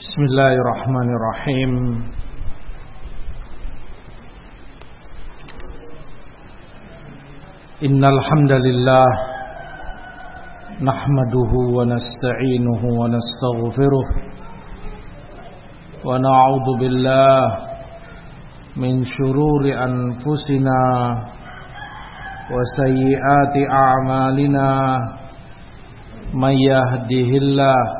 بسم الله الرحمن الرحيم إن الحمد لله نحمده ونستعينه ونستغفره ونعوذ بالله من شرور أنفسنا وسيئات أعمالنا من يهده الله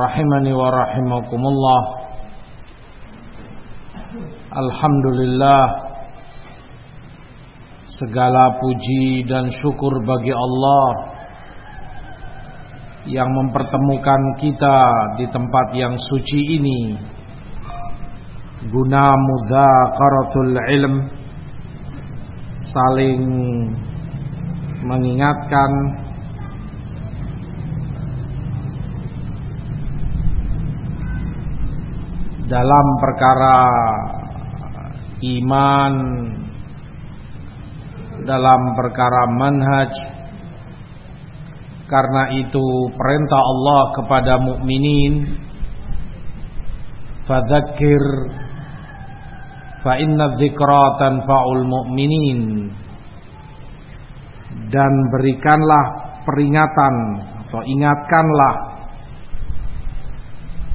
rahimani wa rahimakumullah. Alhamdulillah. Segala puji dan syukur bagi Allah yang mempertemukan kita di tempat yang suci ini. Guna mudzakaratul ilm saling mengingatkan dalam perkara iman dalam perkara manhaj. Karena itu perintah Allah kepada mukminin fadzakir fa inna dzikra tanfa'ul mu'minin dan berikanlah peringatan atau ingatkanlah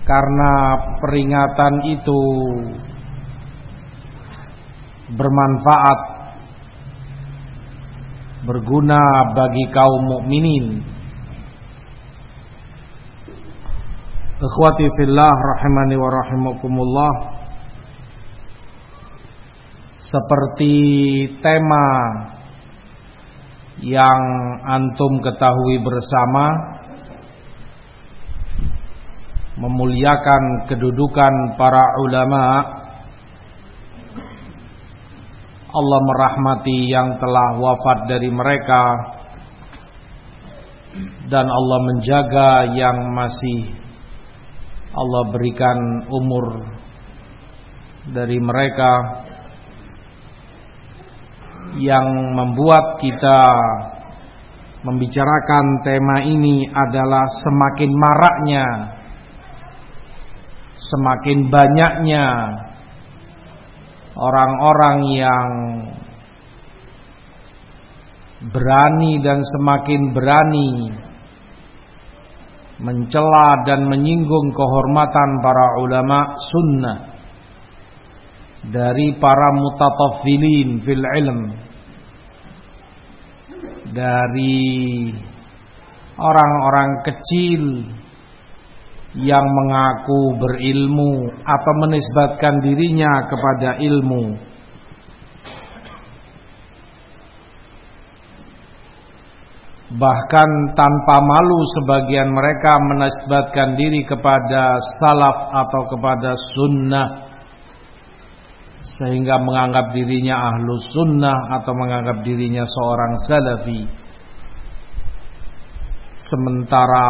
karena peringatan itu bermanfaat berguna bagi kaum mukminin. Ikhwati fillah rahimani wa rahimakumullah seperti tema yang antum ketahui bersama memuliakan kedudukan para ulama. Allah merahmati yang telah wafat dari mereka. Dan Allah menjaga yang masih. Allah berikan umur dari mereka. Yang membuat kita membicarakan tema ini adalah semakin maraknya semakin banyaknya orang-orang yang berani dan semakin berani mencela dan menyinggung kehormatan para ulama sunnah dari para mutatafilin fil ilm dari orang-orang kecil yang mengaku berilmu atau menisbatkan dirinya kepada ilmu. Bahkan tanpa malu sebagian mereka menisbatkan diri kepada salaf atau kepada sunnah sehingga menganggap dirinya ahlu sunnah atau menganggap dirinya seorang salafi. Sementara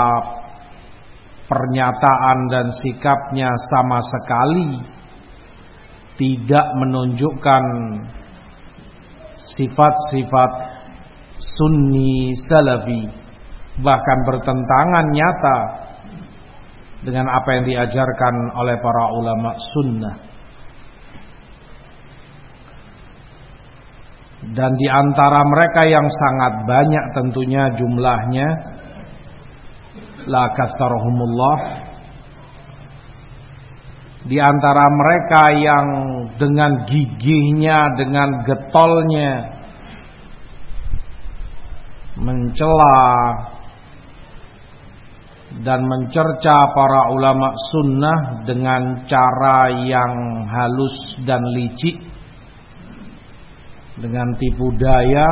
pernyataan dan sikapnya sama sekali tidak menunjukkan sifat-sifat sunni salafi bahkan bertentangan nyata dengan apa yang diajarkan oleh para ulama sunnah. Dan di antara mereka yang sangat banyak tentunya jumlahnya la kasarhumullah di antara mereka yang dengan gigihnya dengan getolnya mencela dan mencerca para ulama sunnah dengan cara yang halus dan licik dengan tipu daya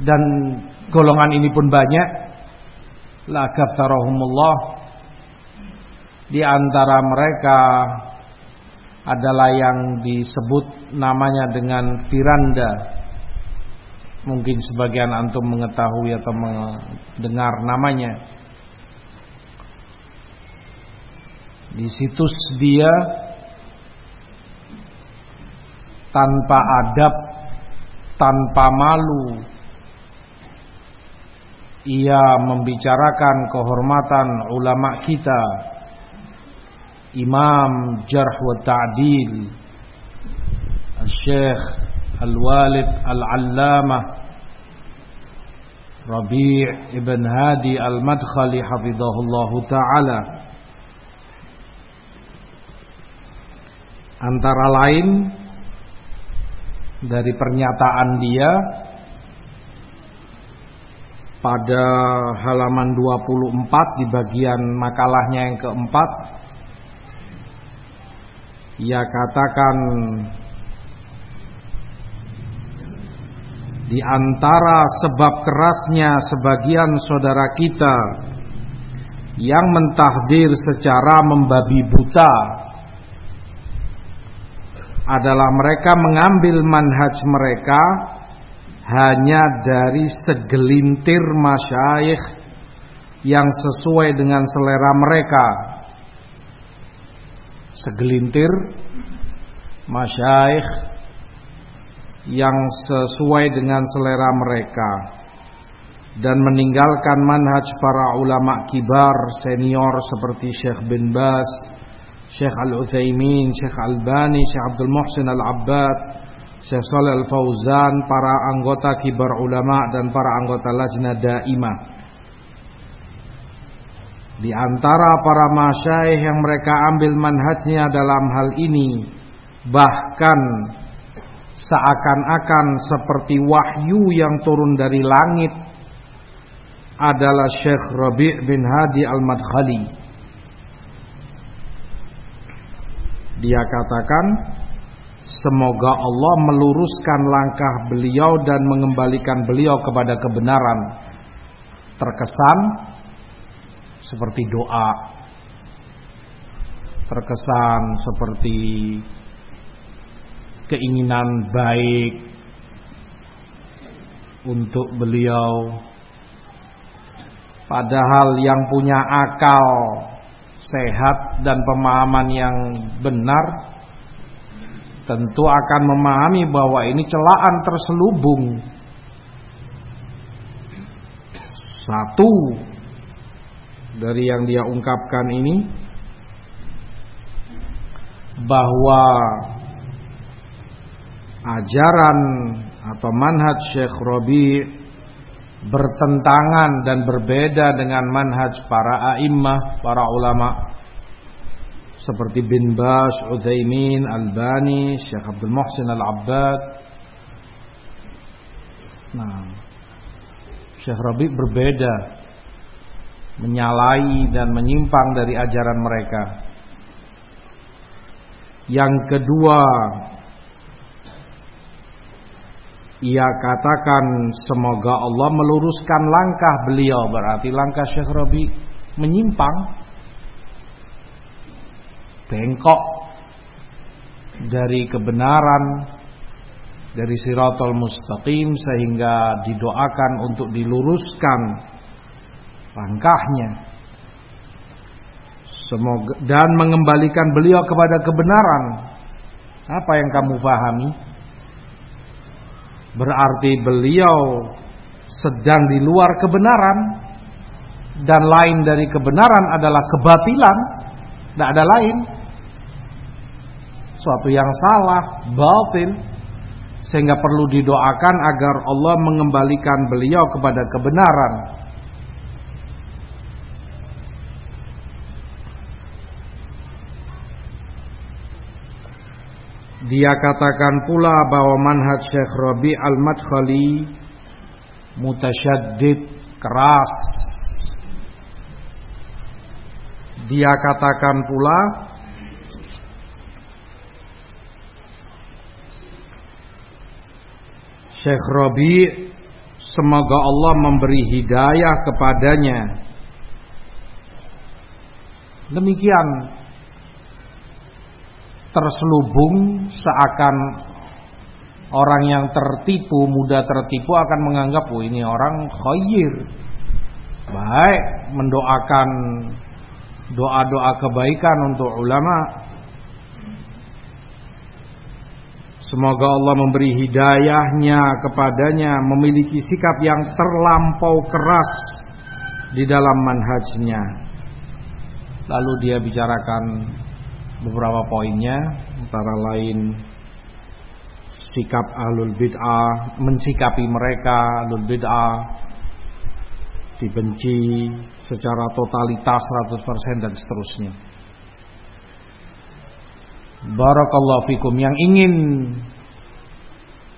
dan golongan ini pun banyak la kafarahumullah Di antara mereka adalah yang disebut namanya dengan Firanda. Mungkin sebagian antum mengetahui atau mendengar namanya. Di situs dia tanpa adab, tanpa malu, ia membicarakan kehormatan ulama kita Imam Jarh wa Ta'dil Al-Syekh Al-Walid Al-Allamah Rabi' Ibn Hadi Al-Madkhali Hafizahullah Ta'ala. Antara lain Dari pernyataan dia pada halaman 24 di bagian makalahnya yang keempat ia katakan di antara sebab kerasnya sebagian saudara kita yang mentahdir secara membabi buta adalah mereka mengambil manhaj mereka hanya dari segelintir masyayikh yang sesuai dengan selera mereka. Segelintir masyayikh yang sesuai dengan selera mereka dan meninggalkan manhaj para ulama kibar senior seperti Syekh bin Bas, Syekh Al-Utsaimin, Syekh Al-Bani, Syekh Abdul Muhsin Al-Abbad, Syekh Saleh Al-Fauzan, para anggota kibar ulama dan para anggota lajna daimah. Di antara para masyaih yang mereka ambil manhajnya dalam hal ini bahkan seakan-akan seperti wahyu yang turun dari langit adalah Syekh Rabi' bin Hadi Al-Madkhali. Dia katakan Semoga Allah meluruskan langkah beliau dan mengembalikan beliau kepada kebenaran. Terkesan seperti doa. Terkesan seperti keinginan baik untuk beliau. Padahal yang punya akal sehat dan pemahaman yang benar tentu akan memahami bahwa ini celaan terselubung. Satu dari yang dia ungkapkan ini bahwa ajaran atau manhaj Syekh Robi bertentangan dan berbeda dengan manhaj para a'immah, para ulama seperti bin Bas, Utsaimin, Albani, Syekh Abdul Muhsin Al-Abbad. Nah, Syekh Rabi berbeda menyalahi dan menyimpang dari ajaran mereka. Yang kedua, ia katakan semoga Allah meluruskan langkah beliau berarti langkah Syekh Rabi menyimpang bengkok dari kebenaran dari siratul mustaqim sehingga didoakan untuk diluruskan langkahnya. Semoga dan mengembalikan beliau kepada kebenaran. Apa yang kamu pahami? Berarti beliau sedang di luar kebenaran dan lain dari kebenaran adalah kebatilan tidak ada lain. Suatu yang salah, batil. Sehingga perlu didoakan agar Allah mengembalikan beliau kepada kebenaran. Dia katakan pula bahwa manhaj Syekh Rabi Al-Madkhali mutasyaddid keras dia katakan pula Syekh Robi Semoga Allah memberi hidayah kepadanya Demikian terselubung seakan orang yang tertipu, mudah tertipu akan menganggap oh ini orang khair. Baik mendoakan doa-doa kebaikan untuk ulama. Semoga Allah memberi hidayahnya kepadanya memiliki sikap yang terlampau keras di dalam manhajnya. Lalu dia bicarakan beberapa poinnya antara lain sikap ahlul bid'ah, mensikapi mereka ahlul bid'ah dibenci secara totalitas 100% dan seterusnya. Barakallahu fikum. Yang ingin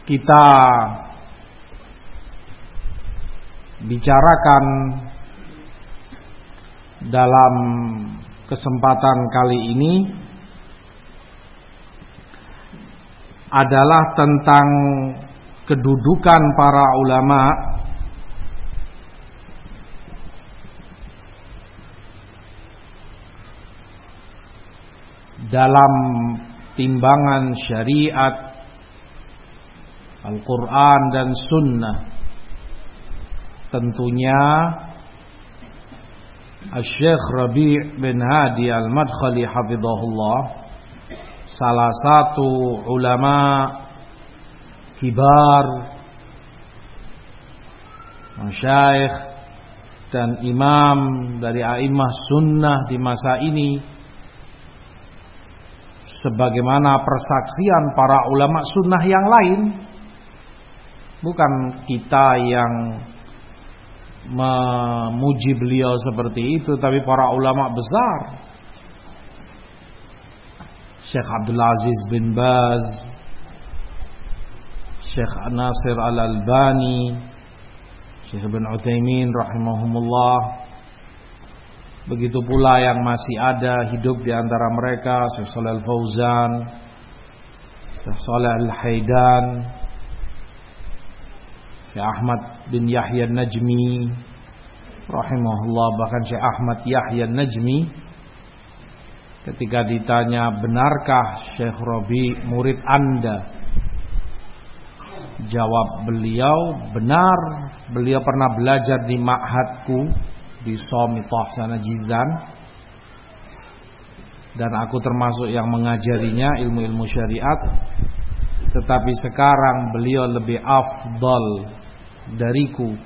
kita bicarakan dalam kesempatan kali ini adalah tentang kedudukan para ulama dalam timbangan syariat Al-Quran dan Sunnah. Tentunya Al-Syeikh Rabi' bin Hadi Al-Madkhali hafizahullah salah satu ulama kibar masyaikh dan imam dari a'immah sunnah di masa ini sebagaimana persaksian para ulama sunnah yang lain bukan kita yang memuji beliau seperti itu tapi para ulama besar. Syekh Abdul Aziz bin Baz Syekh Nasir Al-Albani Syekh Ibn Uthaymin rahimahumullah Begitu pula yang masih ada hidup di antara mereka Syekh Salih Al-Fauzan Syekh Salih Al-Haidan Syekh Ahmad bin Yahya Najmi Rahimahullah Bahkan Syekh Ahmad Yahya Najmi. Ketika ditanya benarkah Syekh Robi murid anda? Jawab beliau benar Beliau pernah belajar di ma'hadku Di Somitah sana Jizan. Dan aku termasuk yang mengajarinya ilmu-ilmu syariat. Tetapi sekarang beliau lebih afdal dariku.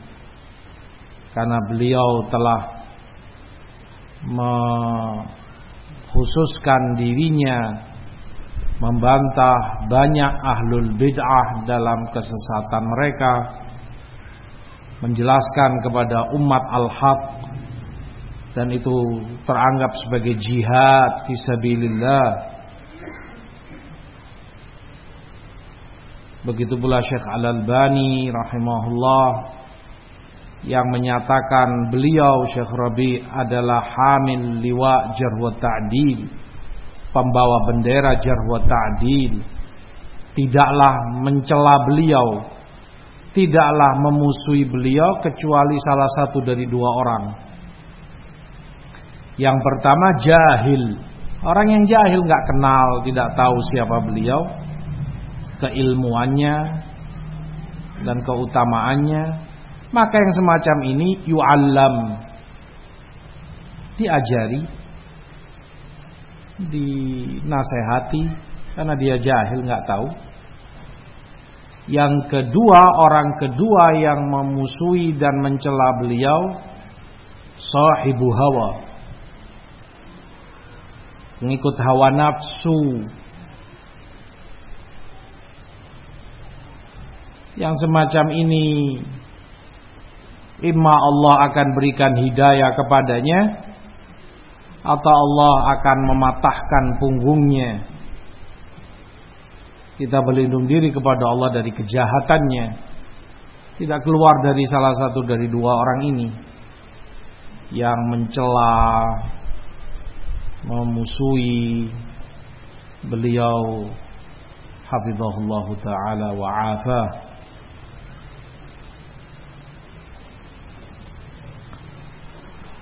Karena beliau telah khususkan dirinya membantah banyak ahlul bid'ah dalam kesesatan mereka menjelaskan kepada umat al-haq dan itu teranggap sebagai jihad fisabilillah begitu pula Syekh Al-Albani rahimahullah yang menyatakan beliau Syekh Rabi adalah hamil liwa jarh ta'dil pembawa bendera jarh ta'dil. Tidaklah mencela beliau tidaklah memusuhi beliau kecuali salah satu dari dua orang yang pertama jahil orang yang jahil nggak kenal tidak tahu siapa beliau keilmuannya dan keutamaannya maka yang semacam ini yu'allam diajari dinasehati karena dia jahil nggak tahu. Yang kedua, orang kedua yang memusuhi dan mencela beliau sahibu hawa. Mengikut hawa nafsu. Yang semacam ini. Imma Allah akan berikan hidayah kepadanya. Atau Allah akan mematahkan punggungnya. Kita berlindung diri kepada Allah dari kejahatannya. Tidak keluar dari salah satu dari dua orang ini. Yang mencela Memusuhi Beliau Hafizahullah Ta'ala wa'afah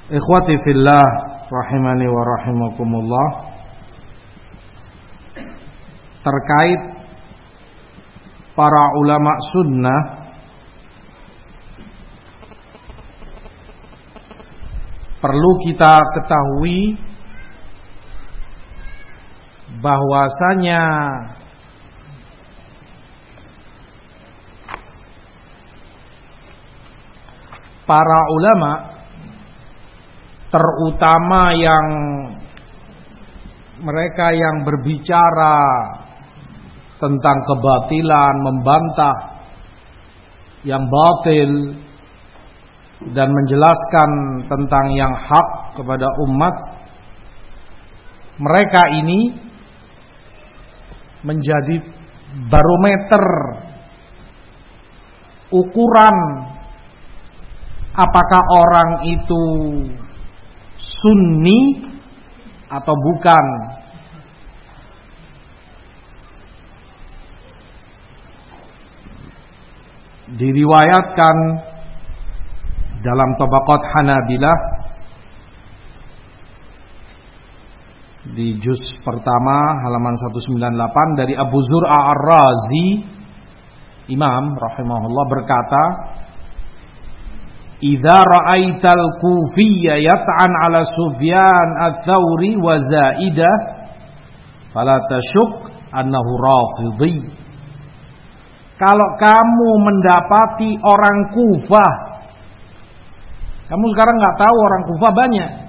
Ikhwati fillah rahimani wa rahimakumullah. Terkait para ulama sunnah perlu kita ketahui bahwasanya para ulama terutama yang mereka yang berbicara tentang kebatilan, membantah yang batil dan menjelaskan tentang yang hak kepada umat mereka ini menjadi barometer ukuran apakah orang itu sunni atau bukan. Diriwayatkan dalam tabaqat Hanabilah di juz pertama halaman 198 dari Abu Zur'a Ar-Razi Imam rahimahullah berkata Idza ra'aital kufiyya yat'an 'ala Sufyan ats-Tsauri wa Zaidah fala tasyuk annahu rafidhi. Kalau kamu mendapati orang Kufah Kamu sekarang nggak tahu orang Kufah banyak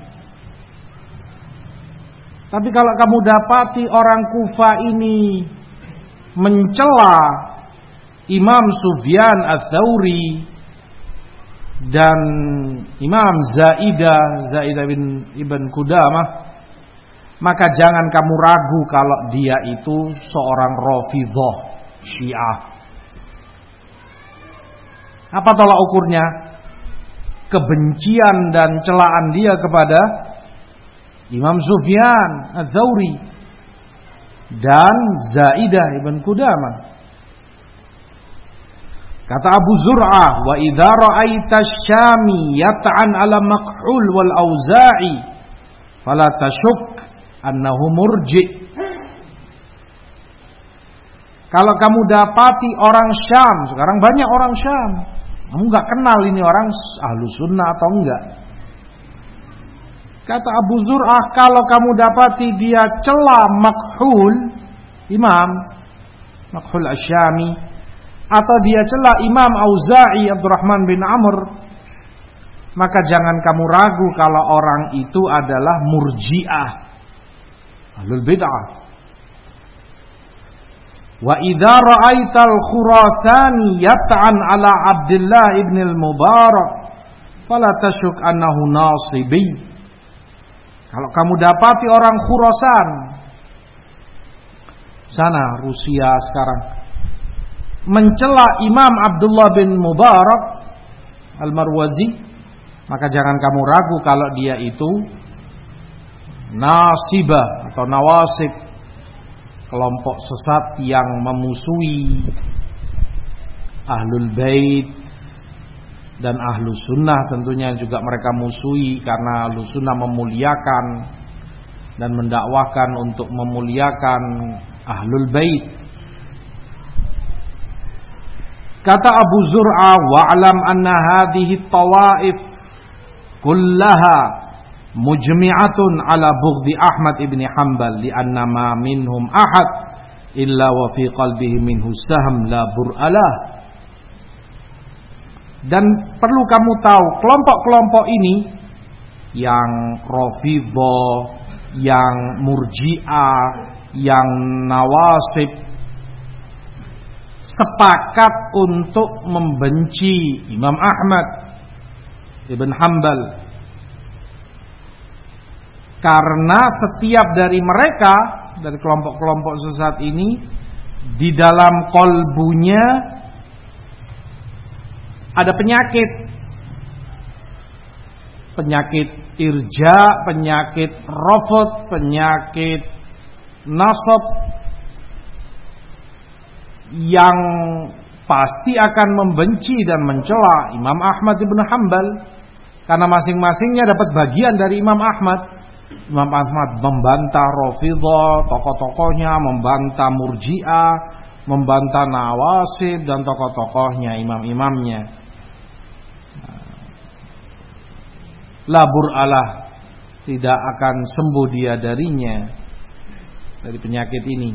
Tapi kalau kamu dapati orang Kufah ini mencela Imam Sufyan ats-Tsauri dan Imam Zaidah Zaidah bin Ibn Kudamah maka jangan kamu ragu kalau dia itu seorang Rafidhah Syiah. Apa tolak ukurnya? Kebencian dan celaan dia kepada Imam Sufyan Az-Zawri dan Zaidah Ibn Kudamah Kata Abu Zur'ah, "Wa idza ra'aita syami yat'an 'ala makhul wal auza'i fala tashuk annahu murji." Kalau kamu dapati orang Syam, sekarang banyak orang Syam. Kamu nggak kenal ini orang ahlu sunnah atau enggak. Kata Abu Zur'ah, kalau kamu dapati dia celah makhul, imam, makhul asyami, atau dia celah Imam Auza'i Abdurrahman bin Amr maka jangan kamu ragu kalau orang itu adalah murji'ah ahlul bid'ah. Wa idza ra'aital khurasani yat'an ala Abdullah ibn al-Mubarak fala tashuk annahu nasibi kalau kamu dapati orang Khurasan sana Rusia sekarang mencela Imam Abdullah bin Mubarak Al-Marwazi maka jangan kamu ragu kalau dia itu nasibah atau nawasib kelompok sesat yang memusuhi ahlul bait dan ahlu sunnah tentunya juga mereka musuhi karena ahlu sunnah memuliakan dan mendakwahkan untuk memuliakan ahlul bait. Kata Abu Zur'a wa'lam anna hadhihi tawaif kullaha mujmi'atun ala bughdi Ahmad ibn Hanbal lianna ma minhum ahad illa wa fi qalbihi minhu sahm la bur'alah dan perlu kamu tahu kelompok-kelompok ini yang Rafidhah, yang Murji'ah, yang Nawasib sepakat untuk membenci Imam Ahmad Ibn Hambal karena setiap dari mereka dari kelompok-kelompok sesat ini di dalam kolbunya ada penyakit. Penyakit irja, penyakit rofot, penyakit nasab yang pasti akan membenci dan mencela Imam Ahmad ibn Hambal karena masing-masingnya dapat bagian dari Imam Ahmad. Imam Ahmad membantah Rafidhah, tokoh-tokohnya, membantah Murji'ah, membantah Nawasib dan tokoh-tokohnya, imam-imamnya. Labur Allah tidak akan sembuh dia darinya dari penyakit ini.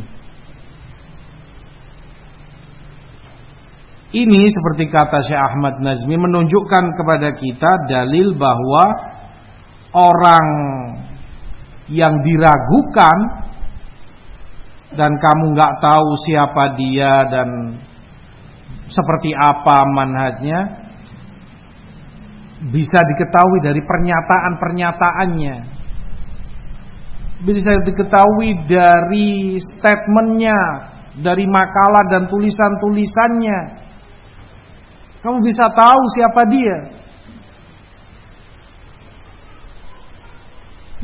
Ini seperti kata Syekh Ahmad Nazmi menunjukkan kepada kita dalil bahwa orang yang diragukan dan kamu nggak tahu siapa dia dan seperti apa manhajnya bisa diketahui dari pernyataan-pernyataannya bisa diketahui dari statementnya dari makalah dan tulisan-tulisannya kamu bisa tahu siapa dia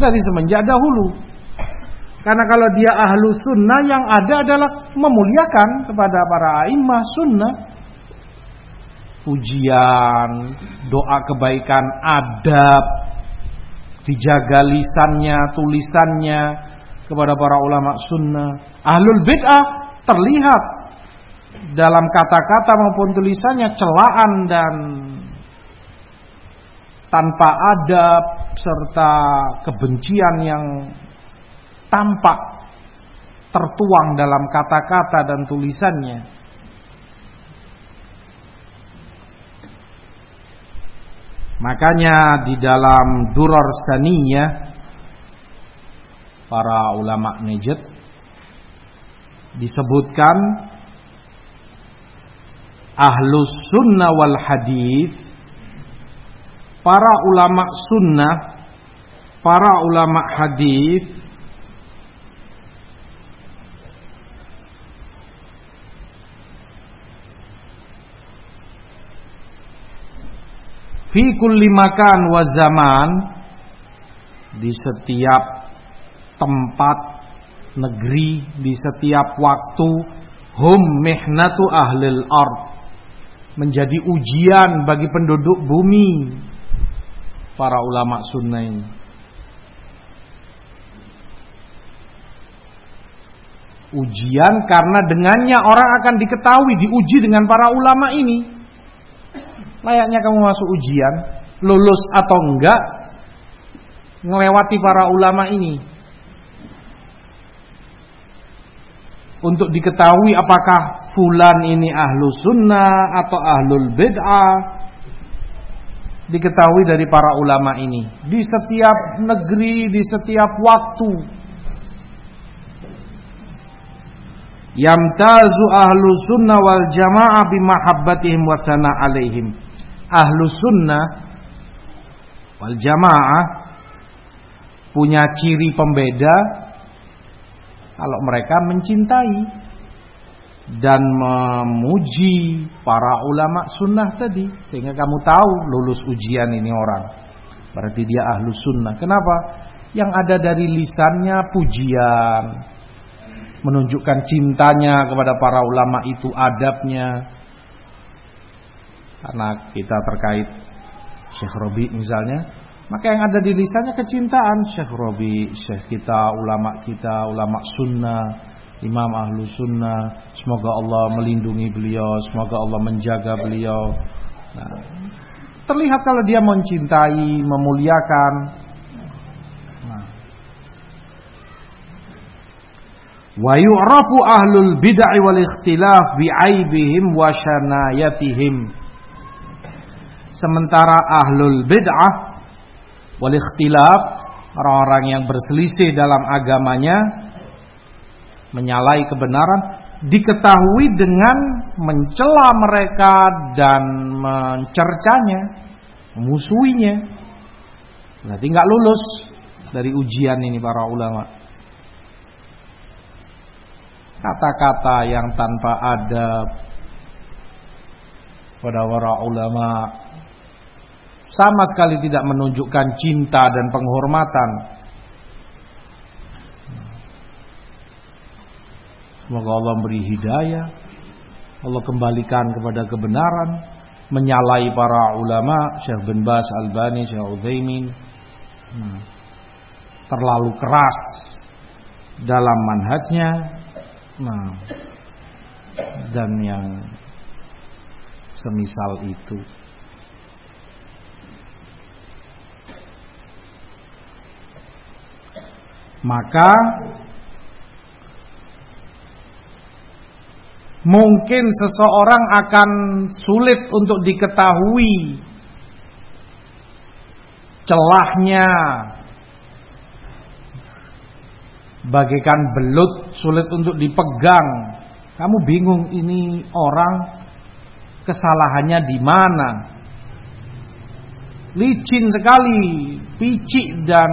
dari semenjak dahulu. Karena kalau dia ahlu sunnah yang ada adalah memuliakan kepada para imam sunnah. Pujian, doa kebaikan, adab, dijaga lisannya, tulisannya kepada para ulama sunnah. Ahlul bid'ah terlihat dalam kata-kata maupun tulisannya celaan dan tanpa adab serta kebencian yang tampak tertuang dalam kata-kata dan tulisannya. Makanya di dalam Durar Saniyah para ulama Najd disebutkan ahlus sunnah wal hadith para ulama sunnah, para ulama hadis fi kulli makan wa zaman di setiap tempat negeri di setiap waktu hum mihnatu ahlil ard menjadi ujian bagi penduduk bumi para ulama sunnah ini. Ujian karena dengannya orang akan diketahui, diuji dengan para ulama ini. Layaknya kamu masuk ujian, lulus atau enggak, melewati para ulama ini. Untuk diketahui apakah fulan ini ahlu sunnah atau ahlul bid'ah diketahui dari para ulama ini di setiap negeri, di setiap waktu. Yamtazu ahlu sunnah wal jamaah bimahabbatihim wa sana alaihim. Ahlu sunnah wal jamaah punya ciri pembeda kalau mereka mencintai dan memuji para ulama sunnah tadi sehingga kamu tahu lulus ujian ini orang. Berarti dia ahlu sunnah. Kenapa? Yang ada dari lisannya pujian menunjukkan cintanya kepada para ulama itu adabnya karena kita terkait Syekh Robi misalnya maka yang ada di lisannya kecintaan Syekh Robi Syekh kita ulama kita ulama sunnah Imam Ahlu Sunnah. Semoga Allah melindungi beliau, semoga Allah menjaga beliau. Nah, terlihat kalau dia mencintai, memuliakan. Nah. Wa yu'rafu ahlul bid'ah wal ikhtilaf bi'aibihim wa syanayatihim. Sementara ahlul bid'ah wal ikhtilaf orang-orang yang berselisih dalam agamanya menyalahi kebenaran diketahui dengan mencela mereka dan mencercanya, memusuhinya. Berarti nggak lulus dari ujian ini para ulama. Kata-kata yang tanpa adab pada para ulama sama sekali tidak menunjukkan cinta dan penghormatan Semoga Allah beri hidayah. Allah kembalikan kepada kebenaran. Menyalai para ulama. Syekh bin Bas, Albani, Syekh Uthaymin. Hmm. terlalu keras dalam manhajnya nah dan yang semisal itu maka mungkin seseorang akan sulit untuk diketahui celahnya. Bagaikan belut sulit untuk dipegang. Kamu bingung ini orang kesalahannya di mana. Licin sekali picik dan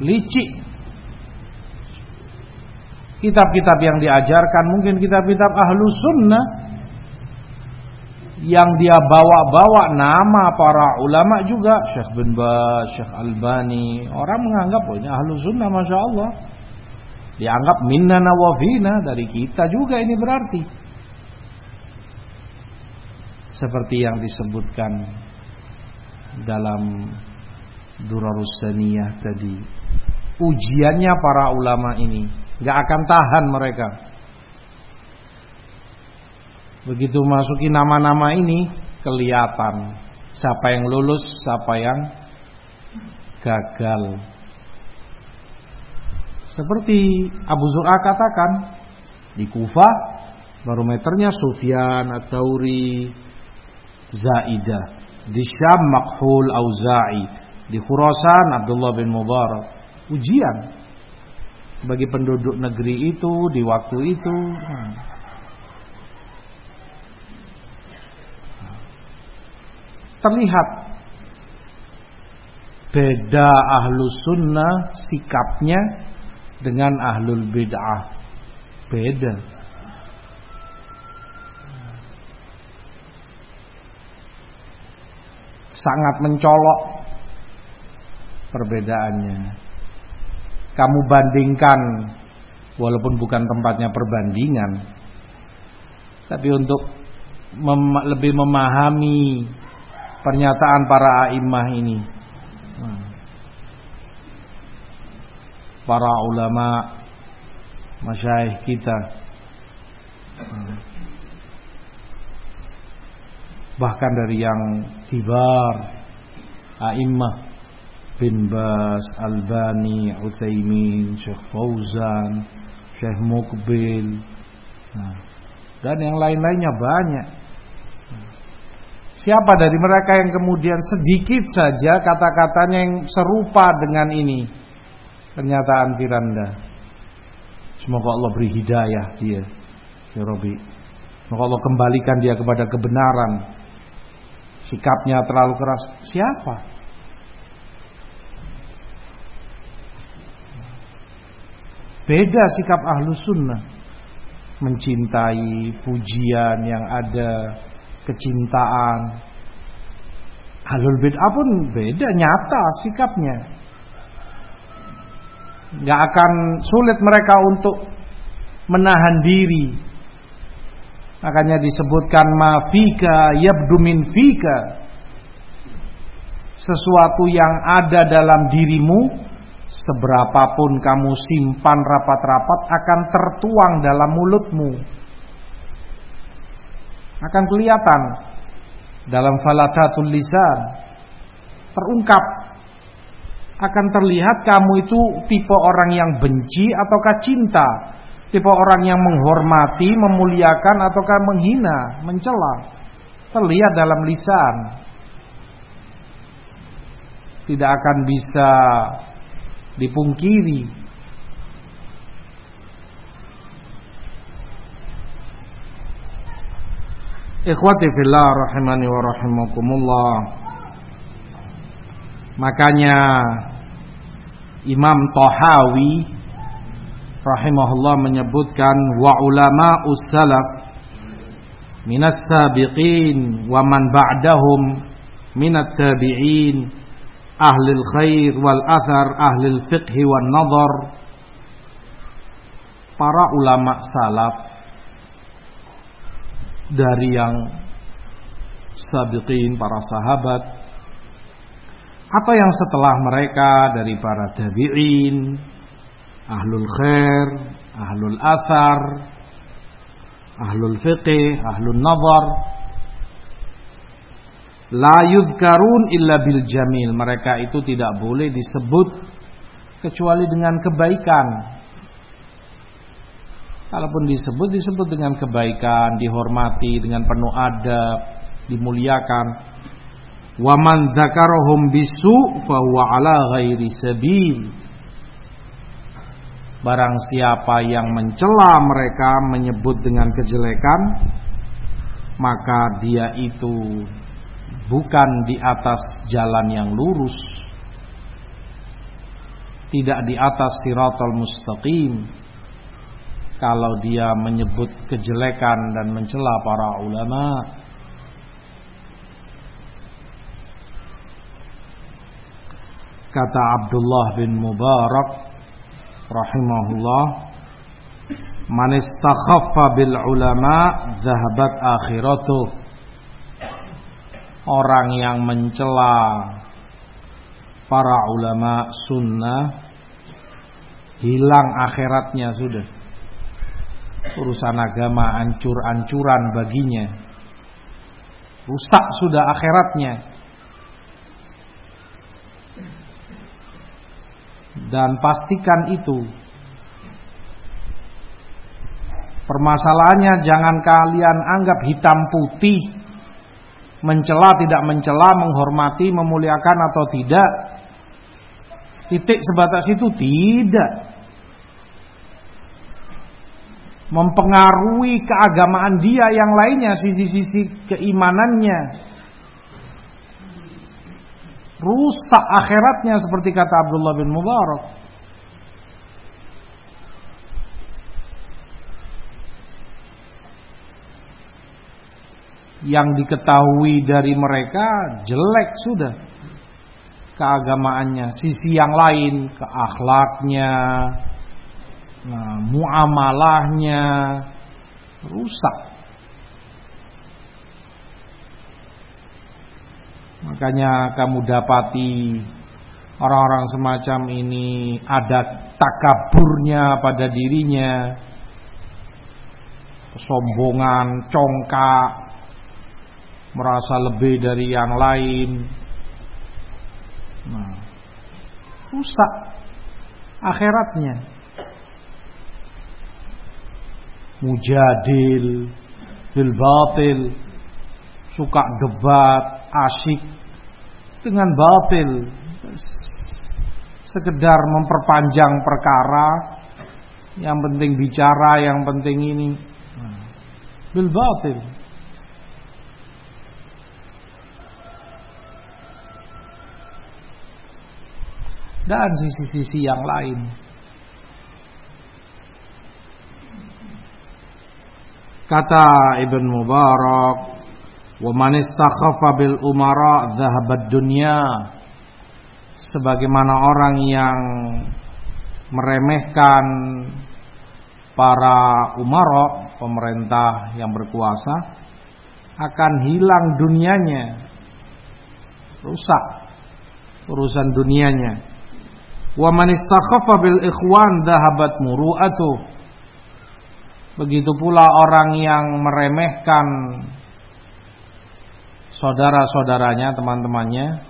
licik. Kitab-kitab yang diajarkan mungkin kitab-kitab ahlu sunnah yang dia bawa-bawa nama para ulama juga. Syekh bin Baz, Syekh Albani orang menganggap oh ini ahlu sunnah Masya Allah dianggap minna nawafina. Dari kita juga ini berarti. Seperti yang disebutkan dalam Durarus Saniyah tadi ujiannya para ulama ini Gak akan tahan mereka. Begitu masuki nama-nama ini kelihatan siapa yang lulus, siapa yang gagal. Seperti Abu Zur'a katakan di Kufah barometernya Sufyan At-Tauri Zaidah di Syam Makhul Auza'i di Khurasan Abdullah bin Mubarak ujian bagi penduduk negeri itu di waktu itu. Terlihat beda ahlu sunnah sikapnya dengan ahlul bid'ah. Beda. Sangat mencolok perbedaannya kamu bandingkan walaupun bukan tempatnya perbandingan tapi untuk mem lebih memahami pernyataan para a'immah ini hmm. para ulama masyaih kita hmm. bahkan dari yang kibar a'immah bin Bas, Albani, Utsaimin, Syekh Fauzan, Syekh Mukbil, nah, dan yang lain-lainnya banyak. Siapa dari mereka yang kemudian sedikit saja kata-katanya yang serupa dengan ini? Pernyataan Firanda. Semoga Allah beri hidayah dia, ya Robi. Semoga Allah kembalikan dia kepada kebenaran. Sikapnya terlalu keras. Siapa? Beda sikap ahlu sunnah. Mencintai pujian yang ada Kecintaan. Ahlul bid'ah pun beda Nyata sikapnya. Gak akan sulit mereka untuk Menahan diri. Makanya disebutkan Mafika yabdu min fika. Sesuatu yang ada dalam dirimu Seberapapun kamu simpan rapat-rapat akan tertuang dalam mulutmu. Akan kelihatan dalam falatatul lisan. Terungkap. Akan terlihat kamu itu tipe orang yang benci ataukah cinta. Tipe orang yang menghormati, memuliakan ataukah menghina, mencela. Terlihat dalam lisan. Tidak akan bisa dipungkiri. Ikhwati fillah rahimani wa rahimakumullah. Makanya Imam Tohawi rahimahullah menyebutkan wa ulama ussalaf minas sabiqin wa man ba'dahum minat tabi'in ahli khair wal athar ahli fiqh wal nazar para ulama salaf dari yang sabiqin para sahabat Apa yang setelah mereka dari para tabi'in, ahlul khair, ahlul athar, ahlul fiqih, ahlul nazar, la yudhkarun illa bil jamil. Mereka itu tidak boleh disebut kecuali dengan kebaikan. Kalaupun disebut disebut dengan kebaikan, dihormati dengan penuh adab, dimuliakan. Wa man dzakarahum bisu fa huwa ala ghairi sabil. Barang siapa yang mencela mereka menyebut dengan kejelekan, maka dia itu bukan di atas jalan yang lurus, tidak di atas siratal mustaqim. Kalau dia menyebut kejelekan dan mencela para ulama kata Abdullah bin Mubarak rahimahullah man istakhaffa bil ulama zahabat akhiratuh orang yang mencela para ulama sunnah hilang akhiratnya sudah urusan agama ancur-ancuran baginya. Rusak sudah akhiratnya. Dan pastikan itu. Permasalahannya jangan kalian anggap hitam putih. Mencela tidak mencela, menghormati, memuliakan atau tidak. Titik sebatas itu tidak mempengaruhi keagamaan dia yang lainnya, sisi-sisi keimanannya. Rusak akhiratnya seperti kata Abdullah bin Mubarak. Yang diketahui dari mereka jelek sudah keagamaannya, sisi yang lain, keakhlaknya, nah, muamalahnya rusak. Makanya kamu dapati orang-orang semacam ini ada takaburnya pada dirinya, kesombongan, congkak, merasa lebih dari yang lain. Nah, rusak akhiratnya. mujadil bil batil suka debat asyik dengan batil sekedar memperpanjang perkara yang penting bicara yang penting ini bil batil dan sisi-sisi yang lain Kata Ibn Mubarak, "Wa man istakhaffa bil umara dhahabat dunya." Sebagaimana orang yang meremehkan para umara, pemerintah yang berkuasa, akan hilang dunianya. Rusak urusan dunianya. Wa man istakhaffa bil ikhwan dhahabat muru'atuh Begitu pula orang yang meremehkan saudara-saudaranya, teman-temannya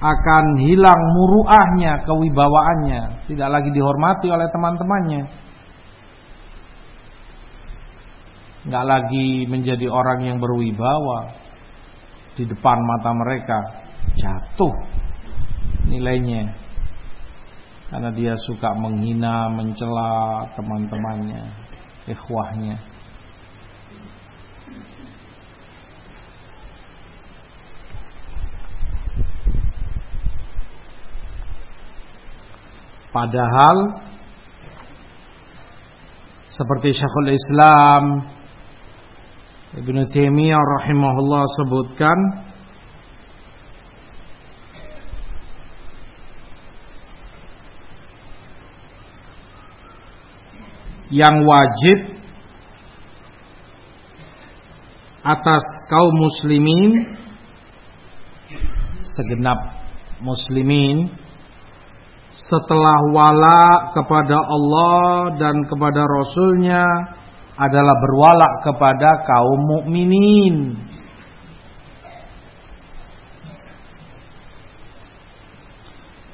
akan hilang muruahnya, kewibawaannya, tidak lagi dihormati oleh teman-temannya. Enggak lagi menjadi orang yang berwibawa di depan mata mereka, jatuh nilainya. Karena dia suka menghina, mencela teman-temannya ikhwahnya. Padahal seperti Syekhul Islam Ibn Taimiyah rahimahullah sebutkan yang wajib atas kaum muslimin segenap muslimin setelah wala kepada Allah dan kepada Rasulnya adalah berwala kepada kaum mukminin.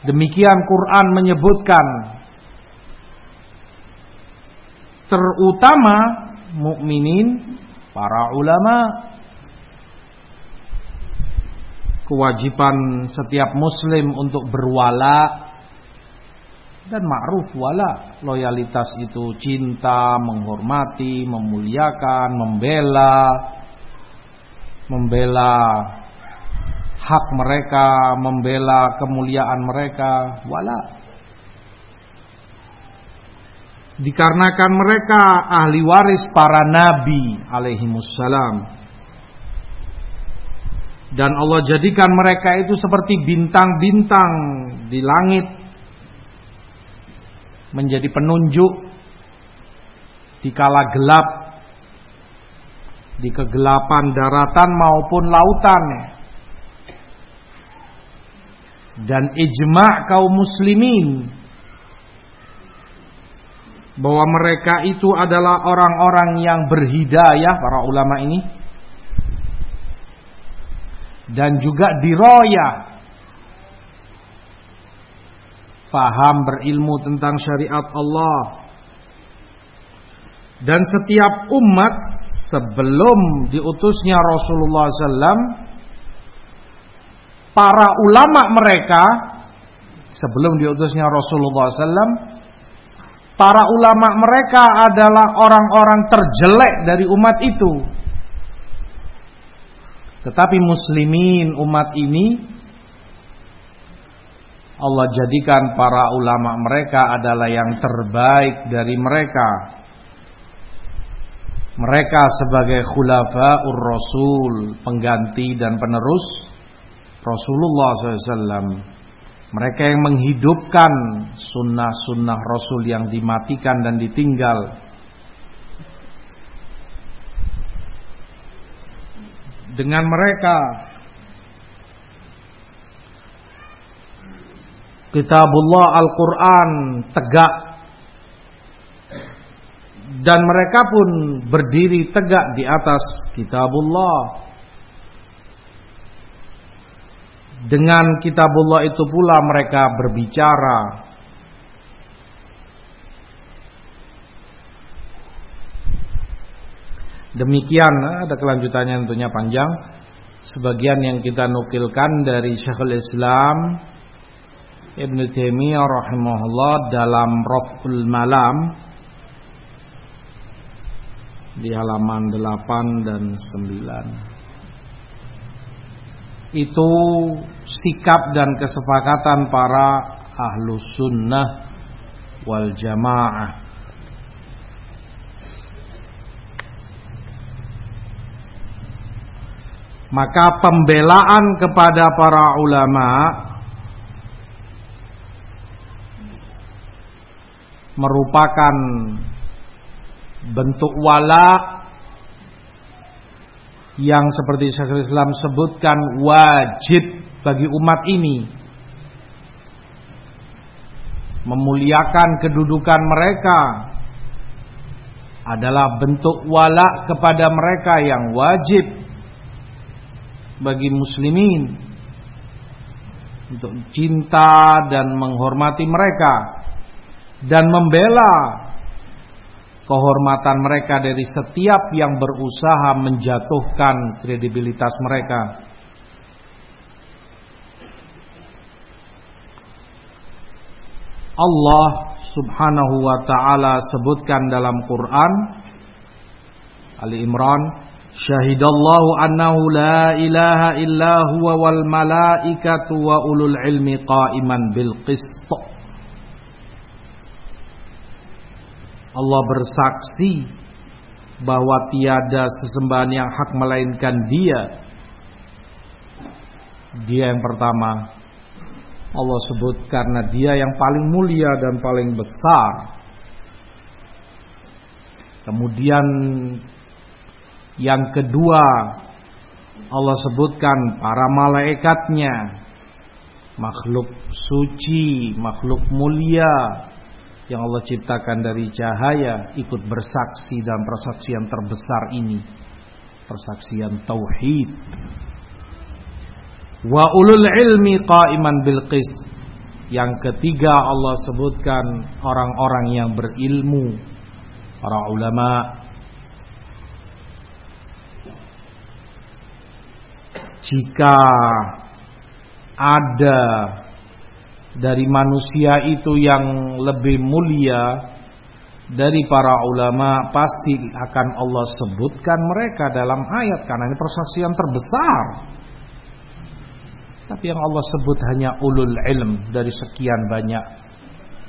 Demikian Quran menyebutkan terutama mukminin para ulama. Kewajiban setiap muslim untuk berwala dan ma'ruf wala. Loyalitas itu cinta, menghormati, memuliakan, membela membela hak mereka, membela kemuliaan mereka, wala. Dikarenakan mereka ahli waris para nabi alaihi wassalam. Dan Allah jadikan mereka itu seperti bintang-bintang di langit menjadi penunjuk di kala gelap di kegelapan daratan maupun lautan dan ijma' kaum muslimin bahwa mereka itu adalah orang-orang yang berhidayah para ulama ini. Dan juga diroyah. Faham berilmu tentang syariat Allah. Dan setiap umat sebelum diutusnya Rasulullah SAW para ulama mereka sebelum diutusnya Rasulullah SAW para ulama mereka adalah orang-orang terjelek dari umat itu tetapi muslimin umat ini Allah jadikan para ulama mereka adalah yang terbaik dari mereka. Mereka sebagai khulafaur rasul, pengganti dan penerus Rasulullah SAW. Mereka yang menghidupkan sunnah-sunnah Rasul yang dimatikan dan ditinggal. dengan mereka Kitabullah Al-Quran tegak dan mereka pun berdiri tegak di atas Kitabullah dengan Kitabullah itu pula mereka berbicara Demikian ada kelanjutannya tentunya panjang. Sebagian yang kita nukilkan dari Syekhul Islam Ibn Taimiyah rahimahullah dalam Raf'ul Malam di halaman 8 dan 9. Itu sikap dan kesepakatan para ahlu sunnah wal jamaah. Maka pembelaan kepada para ulama merupakan bentuk wala yang seperti Syekhul Islam sebutkan wajib bagi umat ini. Memuliakan kedudukan mereka adalah bentuk wala kepada mereka yang wajib bagi muslimin untuk cinta dan menghormati mereka dan membela kehormatan mereka dari setiap yang berusaha menjatuhkan kredibilitas mereka. Allah Subhanahu wa taala sebutkan dalam Quran Ali Imran Syahidallahu annahu la ilaha illa huwa wal malaikatu wa ulul ilmi qa'iman bil qist. Allah bersaksi bahwa tiada sesembahan yang hak melainkan Dia. Dia yang pertama. Allah sebut karena Dia yang paling mulia dan paling besar. Kemudian yang kedua Allah sebutkan para malaikatnya makhluk suci, makhluk mulia yang Allah ciptakan dari cahaya ikut bersaksi dalam persaksian terbesar ini. Persaksian tauhid. Wa ulul ilmi qaiman bil qist. Yang ketiga Allah sebutkan orang-orang yang berilmu. Para ulama. Jika ada dari manusia itu yang lebih mulia dari para ulama pasti akan Allah sebutkan mereka dalam ayat karena ini persaksian terbesar. Tapi yang Allah sebut hanya ulul ilm dari sekian banyak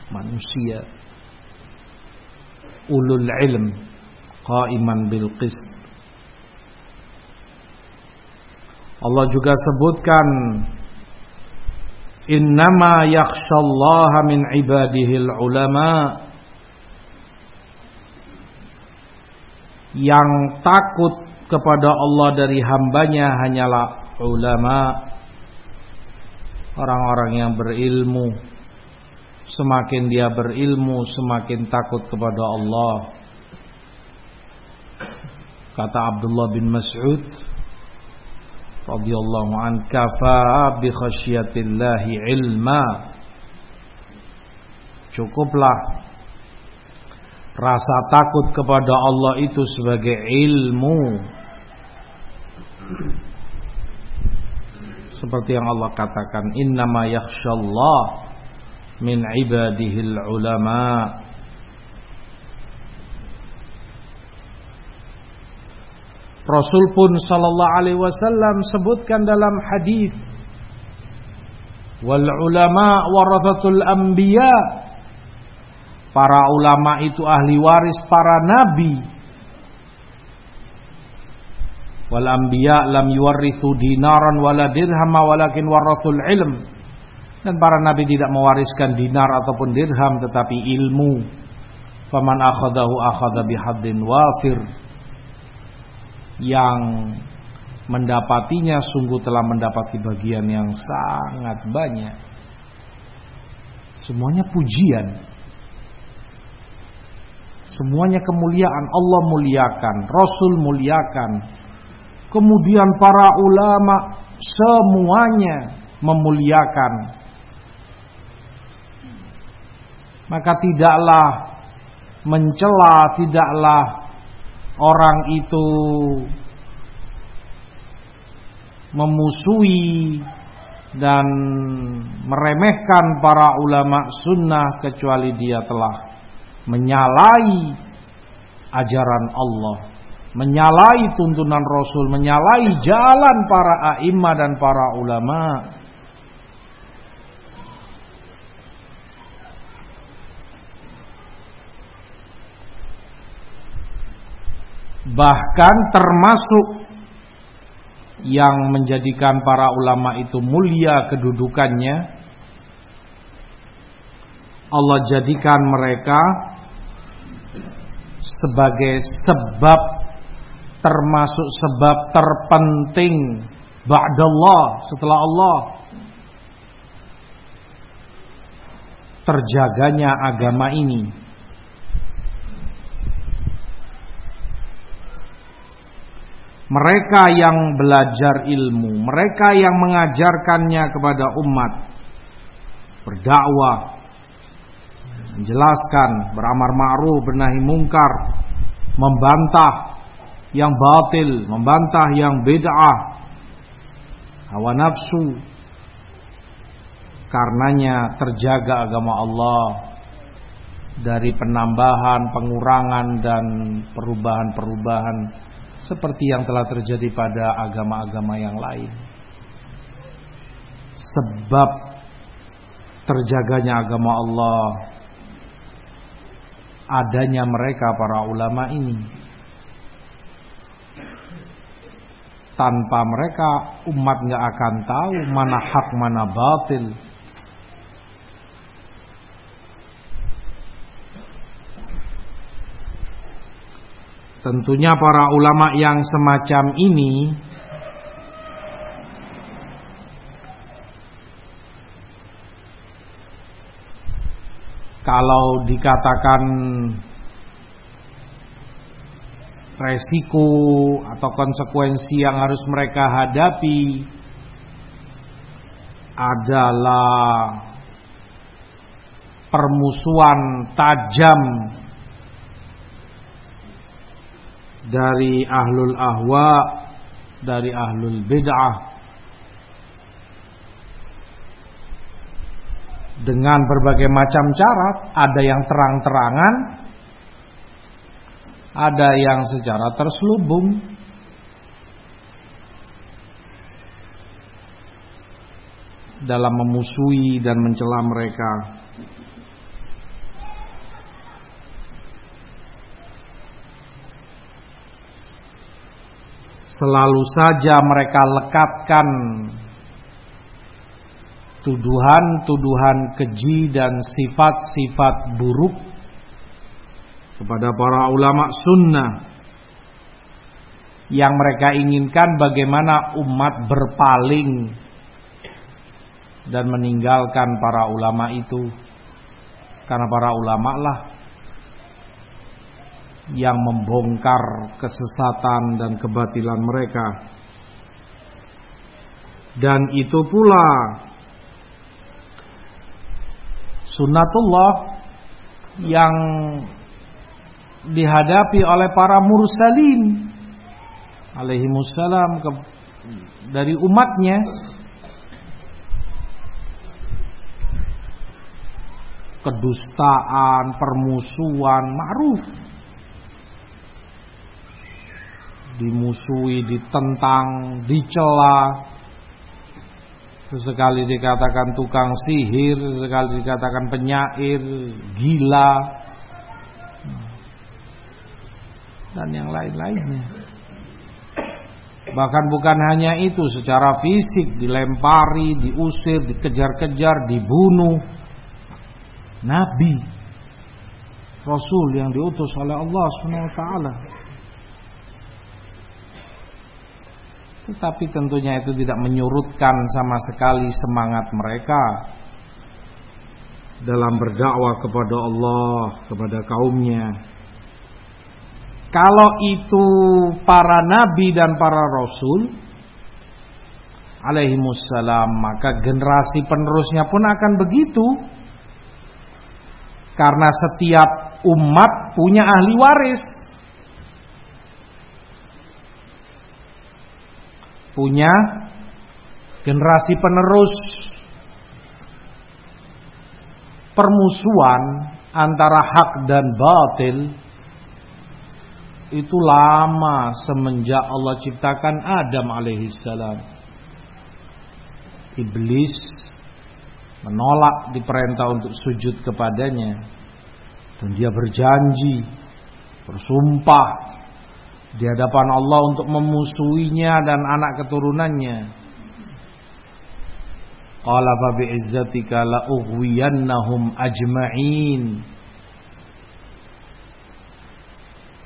manusia. Ulul ilm qaiman bil qist. Allah juga sebutkan Innama yakhshallaha min ibadihil ulama. Yang takut kepada Allah dari hambanya hanyalah ulama. Orang-orang yang berilmu. Semakin dia berilmu Semakin takut kepada Allah. Kata Abdullah bin Mas'ud radhiyallahu an kafa bi khasyatillahi ilma. Cukuplah rasa takut kepada Allah itu sebagai ilmu. Seperti yang Allah katakan innama yakhsyallah min ibadihil ulama Rasul pun sallallahu alaihi wasallam sebutkan dalam hadis wal ulama warathatul anbiya. Para ulama itu ahli waris para nabi. Wal anbiya lam yuwarithu dinaran wala dirhama walakin warathul ilm. Dan para nabi tidak mewariskan dinar ataupun dirham tetapi ilmu. Faman akhadahu akhadha bihaddin wafir yang mendapatinya sungguh telah mendapati bagian yang sangat banyak. Semuanya pujian. Semuanya kemuliaan Allah muliakan, Rasul muliakan. Kemudian para ulama semuanya memuliakan. Maka tidaklah mencela, tidaklah orang itu memusuhi dan meremehkan para ulama sunnah kecuali dia telah menyalai ajaran Allah, menyalai tuntunan Rasul, menyalai jalan para a'immah dan para ulama. Bahkan termasuk yang menjadikan para ulama itu mulia kedudukannya Allah jadikan mereka sebagai sebab termasuk sebab terpenting ba'dallah setelah Allah. Terjaganya agama ini mereka yang belajar ilmu, mereka yang mengajarkannya kepada umat, berdakwah, menjelaskan, beramar ma'ruf, bernahi mungkar, membantah yang batil, membantah yang bid'ah, hawa nafsu. Karenanya terjaga agama Allah dari penambahan, pengurangan dan perubahan-perubahan seperti yang telah terjadi pada agama-agama yang lain. Sebab terjaganya agama Allah adanya mereka para ulama ini. Tanpa mereka umat nggak akan tahu mana hak mana batil. Tentunya para ulama yang semacam ini kalau dikatakan resiko atau konsekuensi yang harus mereka hadapi adalah permusuhan tajam dari ahlul ahwa dari ahlul bid'ah dengan berbagai macam cara ada yang terang-terangan ada yang secara terselubung dalam memusuhi dan mencela mereka. Selalu saja mereka lekatkan tuduhan-tuduhan keji dan sifat-sifat buruk kepada para ulama sunnah yang mereka inginkan bagaimana umat berpaling dan meninggalkan para ulama itu. Karena para ulama lah yang membongkar kesesatan dan kebatilan mereka dan itu pula sunnatullah yang dihadapi oleh para mursalin alaihi musallam dari umatnya kedustaan, permusuhan, ma'ruf. Dimusuhi, ditentang, dicela. Sesekali dikatakan tukang sihir, sesekali dikatakan penyair, gila. Dan yang lain-lainnya. Bahkan bukan hanya itu, secara fisik dilempari, diusir, dikejar-kejar, dibunuh nabi rasul yang diutus oleh Allah taala. Tetapi tentunya itu tidak menyurutkan sama sekali semangat mereka dalam berdakwah kepada Allah, kepada kaumnya. Kalau itu para nabi dan para rasul alaihi maka generasi penerusnya pun akan begitu. Karena setiap umat punya ahli waris. Punya generasi penerus. Permusuhan antara hak dan batil itu lama semenjak Allah ciptakan Adam alaihissalam. Iblis menolak diperintah untuk sujud kepadanya dan dia berjanji bersumpah di hadapan Allah untuk memusuhinya dan anak keturunannya. Qala fa bi'izzatika la ughwiyannahum ajma'in.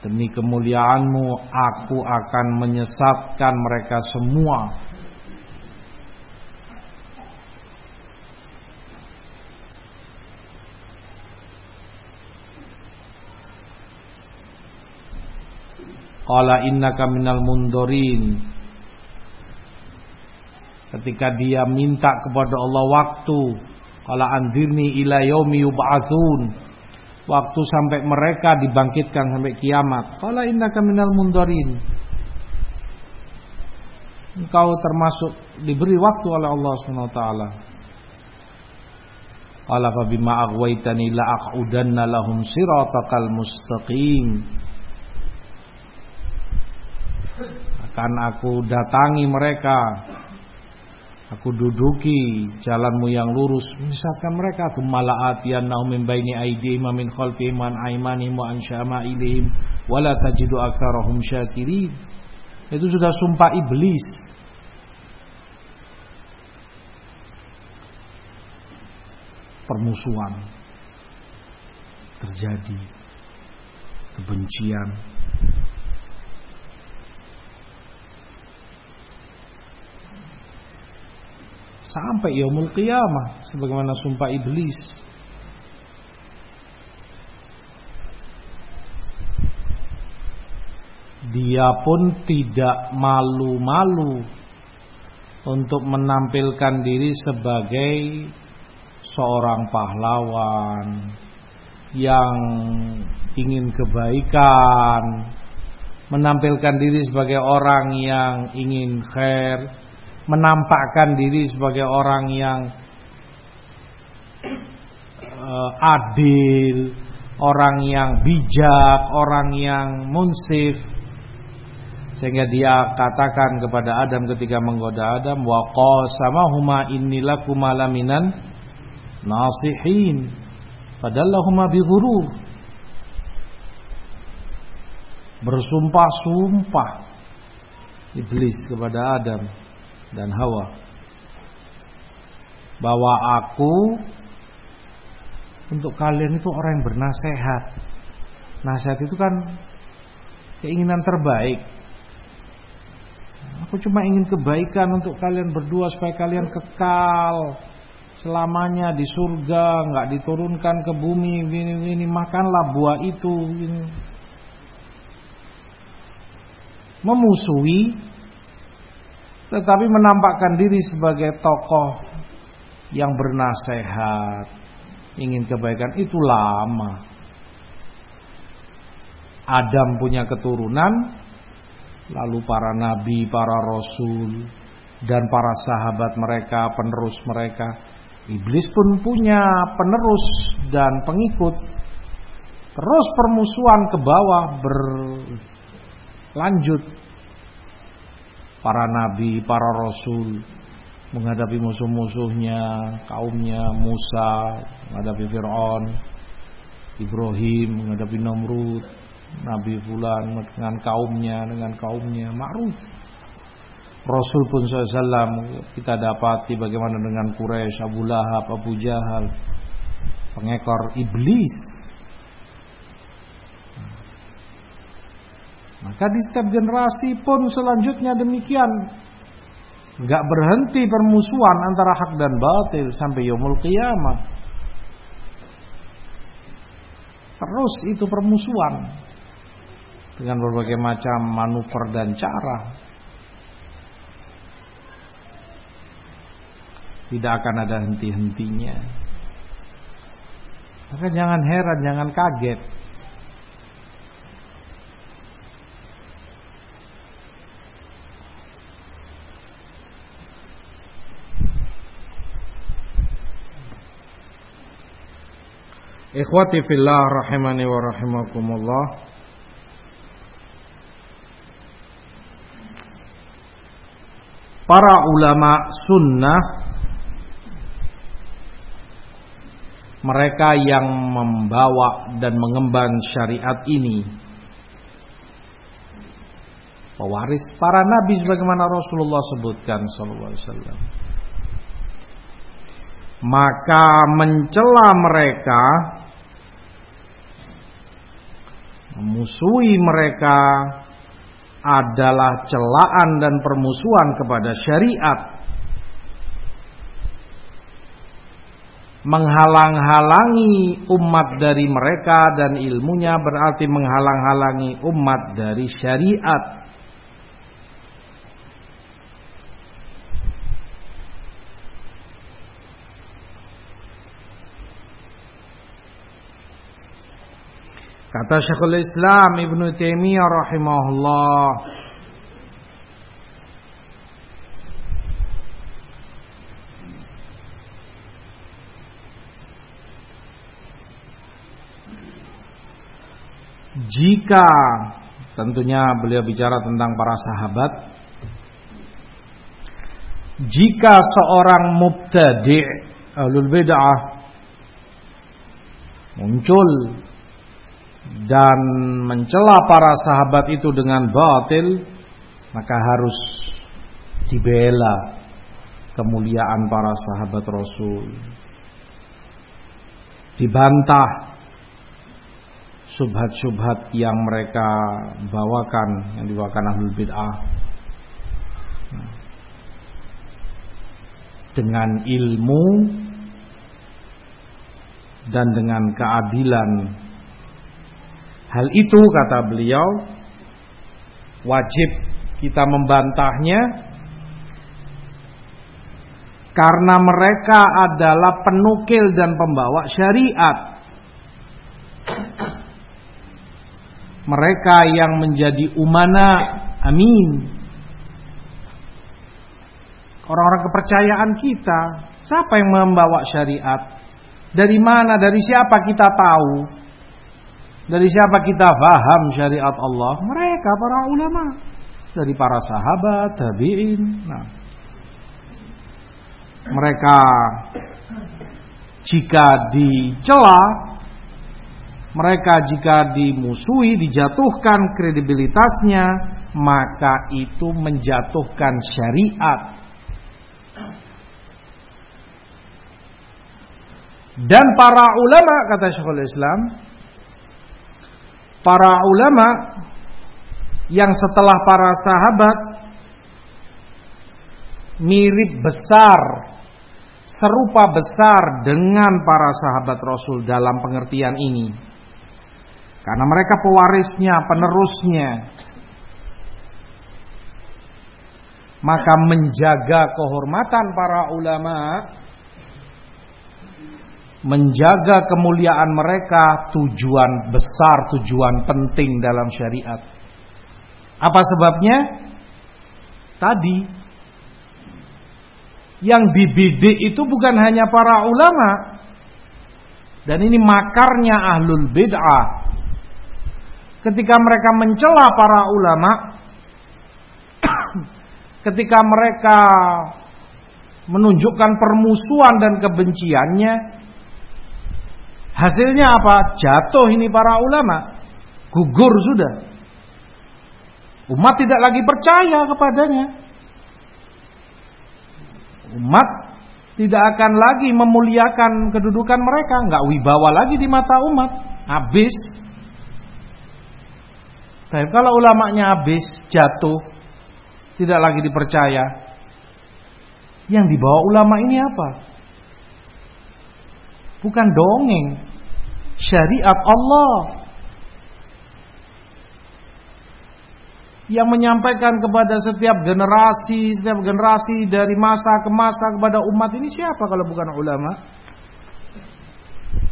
Demi kemuliaanmu aku akan menyesatkan mereka semua Qala innaka minal mundorin Ketika dia minta kepada Allah waktu Qala anzirni ila yaumi yub'atsun Waktu sampai mereka dibangkitkan sampai kiamat. Qala innaka minal mundorin Engkau termasuk diberi waktu oleh Allah taala. Qala fa bima aghwaytani la aqudanna lahum siratakal mustaqim akan aku datangi mereka. Aku duduki jalanmu yang lurus. Misalkan mereka Tummala'atiyannahum min baini aidihim min khalfihim an aimanihim wa an syama'ilihim Wala tajidu aktsarahum syakirin. Itu sudah sumpah iblis. Permusuhan Terjadi Kebencian sampai yaumul qiyamah sebagaimana sumpah iblis. Dia pun tidak malu-malu untuk menampilkan diri sebagai seorang pahlawan yang ingin kebaikan menampilkan diri sebagai orang yang ingin khair menampakkan diri sebagai orang yang uh, adil, orang yang bijak, orang yang munsif. Sehingga dia katakan kepada Adam ketika menggoda Adam, wa qasamahuma innilakuma laminan nasihin. Padallahuma bighurur. Bersumpah-sumpah iblis kepada Adam dan Hawa bahwa aku untuk kalian itu orang yang bernasehat. Nasihat itu kan keinginan terbaik. Aku cuma ingin kebaikan untuk kalian berdua supaya kalian kekal selamanya di surga, nggak diturunkan ke bumi. Ini, ini makanlah buah itu. Ini. Memusuhi, tetapi menampakkan diri sebagai tokoh yang bernasehat, ingin kebaikan itu lama. Adam punya keturunan, lalu para nabi, para rasul, dan para sahabat mereka, penerus mereka. Iblis pun punya penerus dan pengikut. Terus permusuhan ke bawah berlanjut. Para nabi, para rasul, menghadapi musuh-musuhnya, kaumnya Musa, menghadapi Fir'aun, Ibrahim, menghadapi Namrud, Nabi Fulan dengan kaumnya, dengan kaumnya, ma'ruf. Rasul pun SAW kita dapati bagaimana dengan Quraisy, Abu Lahab, Abu Jahal, pengekor iblis. Maka di setiap generasi pun selanjutnya demikian Gak berhenti permusuhan antara hak dan batil sampai yomul kiamat. Terus itu permusuhan dengan berbagai macam manuver dan cara. Tidak akan ada henti-hentinya. Maka jangan heran, jangan kaget Ikhwati fillah rahimani wa rahimakumullah. Para ulama sunnah Mereka yang membawa dan mengemban syariat ini. Pewaris para nabi sebagaimana Rasulullah sebutkan sallallahu alaihi wasallam maka mencela mereka memusuhi mereka adalah celaan dan permusuhan kepada syariat. Menghalang-halangi umat dari mereka dan ilmunya berarti menghalang-halangi umat dari syariat Kata Syekhul Islam Ibn Taimiyah rahimahullah Jika tentunya beliau bicara tentang para sahabat Jika seorang mubtadi' alul bid'ah muncul dan mencela para sahabat itu dengan batil maka harus dibela kemuliaan para sahabat Rasul. Dibantah subhat-subhat yang mereka bawakan yang dibawakan ahlul bid'ah dengan ilmu dan dengan keadilan Hal itu kata beliau wajib kita membantahnya karena mereka adalah penukil dan pembawa syariat. Mereka yang menjadi umana amin. Orang-orang kepercayaan kita, siapa yang membawa syariat? Dari mana? Dari siapa kita tahu? Dari siapa kita paham syariat Allah? Mereka para ulama. Dari para sahabat, tabi'in. Nah, mereka jika dicela, mereka jika dimusuhi, dijatuhkan kredibilitasnya, maka itu menjatuhkan syariat. Dan para ulama kata Syekhul Islam, para ulama yang setelah para sahabat mirip besar serupa besar dengan para sahabat Rasul dalam pengertian ini. Karena mereka pewarisnya, penerusnya. Maka menjaga kehormatan para ulama, menjaga kemuliaan mereka tujuan besar, tujuan penting dalam syariat. Apa sebabnya? Tadi yang dibidik itu bukan hanya para ulama. Dan ini makarnya ahlul bid'ah. Ketika mereka mencela para ulama, ketika mereka menunjukkan permusuhan dan kebenciannya, hasilnya apa? Jatuh ini para ulama, gugur sudah. Umat tidak lagi percaya kepadanya umat tidak akan lagi memuliakan kedudukan mereka, nggak wibawa lagi di mata umat, habis. Tapi kalau ulamanya habis, jatuh, tidak lagi dipercaya. Yang dibawa ulama ini apa? Bukan dongeng, syariat Allah. yang menyampaikan kepada setiap generasi, setiap generasi dari masa ke masa kepada umat ini siapa kalau bukan ulama?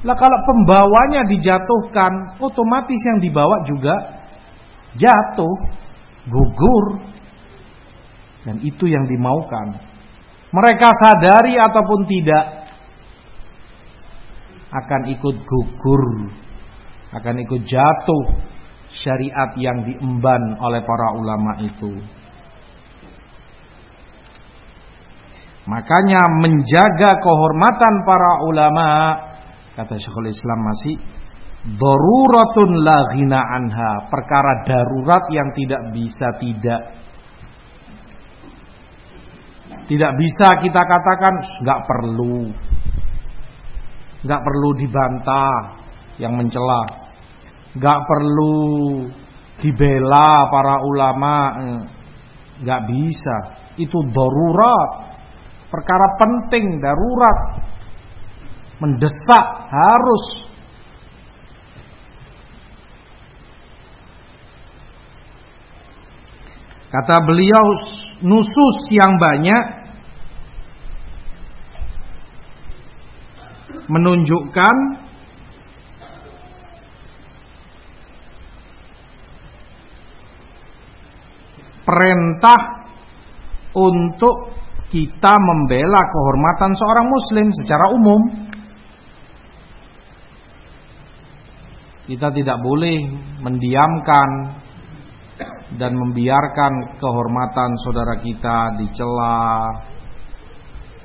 Lah kalau pembawanya dijatuhkan, otomatis yang dibawa juga jatuh, gugur. Dan itu yang dimaukan. Mereka sadari ataupun tidak akan ikut gugur, akan ikut jatuh syariat yang diemban oleh para ulama itu. Makanya menjaga kehormatan para ulama kata Syekhul Islam masih daruratun la ghina anha, perkara darurat yang tidak bisa tidak tidak bisa kita katakan nggak perlu nggak perlu dibantah yang mencela nggak perlu dibela para ulama, nggak bisa. Itu darurat, perkara penting, darurat, mendesak, harus. Kata beliau, nusus yang banyak menunjukkan perintah untuk kita membela kehormatan seorang muslim secara umum. Kita tidak boleh mendiamkan dan membiarkan kehormatan saudara kita dicela.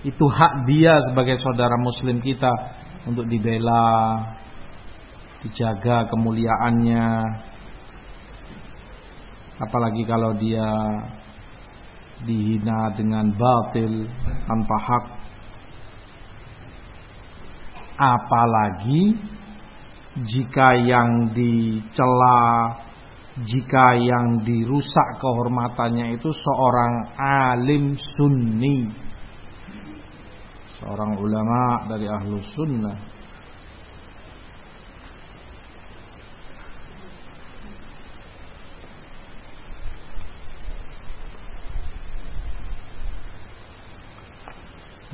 Itu hak dia sebagai saudara muslim kita untuk dibela, dijaga kemuliaannya, apalagi kalau dia dihina dengan batil tanpa hak. Apalagi jika yang dicela jika yang dirusak kehormatannya itu seorang alim sunni seorang ulama dari ahlus sunnah.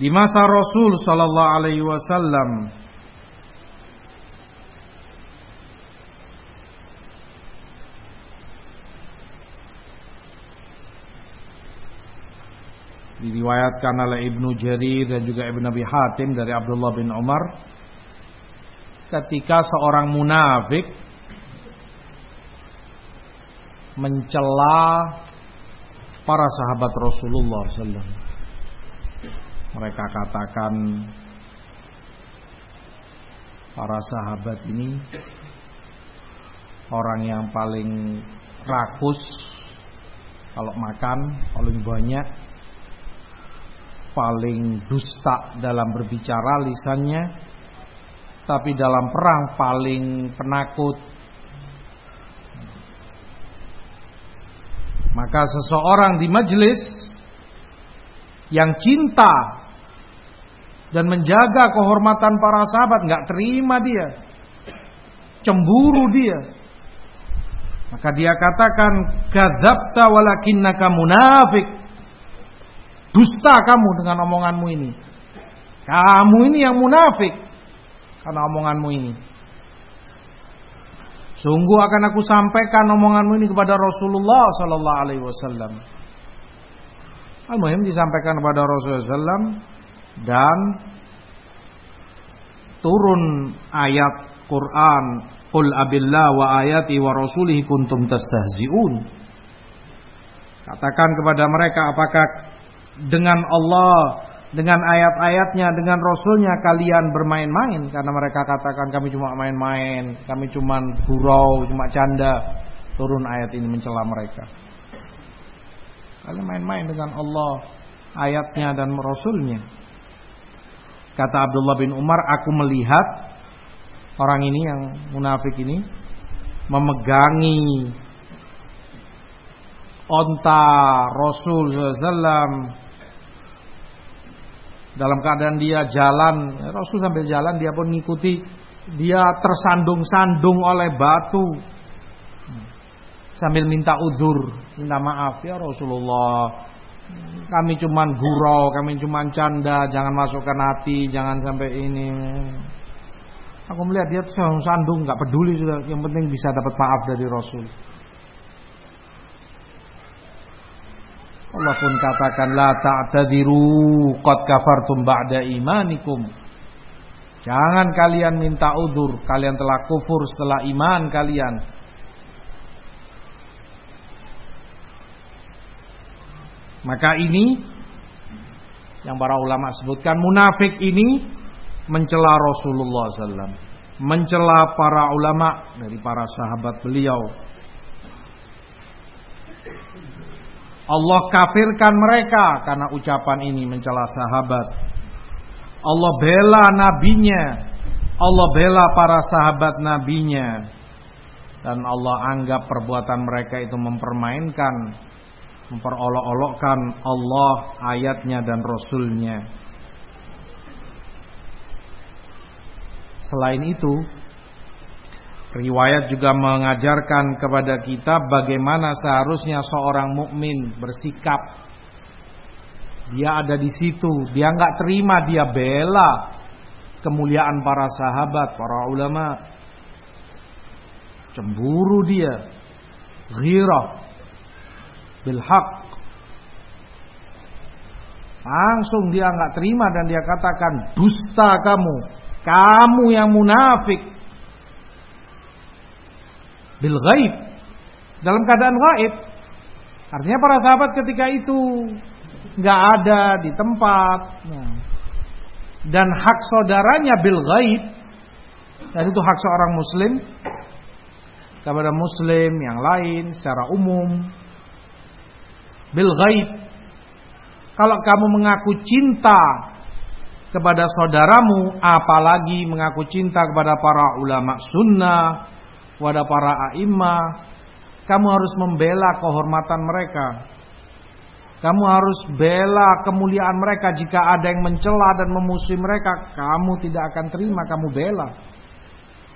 Di masa Rasul Sallallahu Alaihi Wasallam diriwayatkan oleh Ibnu Jarir dan juga Ibnu Abi Hatim dari Abdullah bin Umar ketika seorang munafik mencela para sahabat Rasulullah SAW. Mereka katakan para sahabat ini orang yang paling rakus kalau makan paling banyak paling dusta dalam berbicara lisannya tapi dalam perang paling penakut. Maka seseorang di majelis yang cinta dan menjaga kehormatan para sahabat nggak terima dia cemburu dia maka dia katakan kadzabta walakinnaka munafik dusta kamu dengan omonganmu ini. Kamu ini yang munafik karena omonganmu ini. Sungguh akan aku sampaikan omonganmu ini kepada Rasulullah sallallahu alaihi wasallam. Al-Muhim disampaikan kepada Rasulullah SAW dan turun ayat Quran Qul abillah wa ayati wa rasulihi kuntum tastahzi'un. Katakan kepada mereka apakah dengan Allah dengan ayat-ayatnya dengan rasulnya kalian bermain-main. Karena mereka katakan kami cuma main-main kami cuma gurau cuma canda. Turun ayat ini mencela mereka. Kalian main-main dengan Allah, ayatnya dan Rasulnya. Kata Abdullah bin Umar, aku melihat orang ini yang munafik ini memegangi onta Rasul SAW dalam keadaan dia jalan Rasul sambil jalan dia pun mengikuti dia tersandung-sandung oleh batu sambil minta uzur, minta maaf ya Rasulullah. Kami cuman gurau, kami cuman canda, jangan masukkan hati, jangan sampai ini. Aku melihat dia tuh sandung, nggak peduli sudah. Yang penting bisa dapat maaf dari Rasul. Allah pun katakan la ta'tadiru qad kafartum ba'da imanikum. Jangan kalian minta uzur, kalian telah kufur setelah iman kalian. Maka ini yang para ulama sebutkan munafik ini mencela Rasulullah SAW, mencela para ulama dari para sahabat beliau. Allah kafirkan mereka karena ucapan ini mencela sahabat. Allah bela nabinya, Allah bela para sahabat nabinya, dan Allah anggap perbuatan mereka itu mempermainkan memperolok-olokkan Allah, ayatnya dan Rasulnya. Selain itu, riwayat juga mengajarkan kepada kita bagaimana seharusnya seorang mukmin bersikap. Dia ada di situ, dia nggak terima, dia bela kemuliaan para sahabat, para ulama. Cemburu dia, ghirah, bilhaq. Langsung dia nggak terima dan dia katakan dusta kamu, kamu yang munafik. Bil ghaib dalam keadaan gaib. Artinya para sahabat ketika itu nggak ada di tempat. Nah. Dan hak saudaranya bil ghaib dan itu hak seorang muslim kepada muslim yang lain secara umum bil ghaib. Kalau kamu mengaku cinta kepada saudaramu, apalagi mengaku cinta kepada para ulama sunnah, kepada para a'immah, kamu harus membela kehormatan mereka. Kamu harus bela kemuliaan mereka jika ada yang mencela dan memusuhi mereka, kamu tidak akan terima, kamu bela.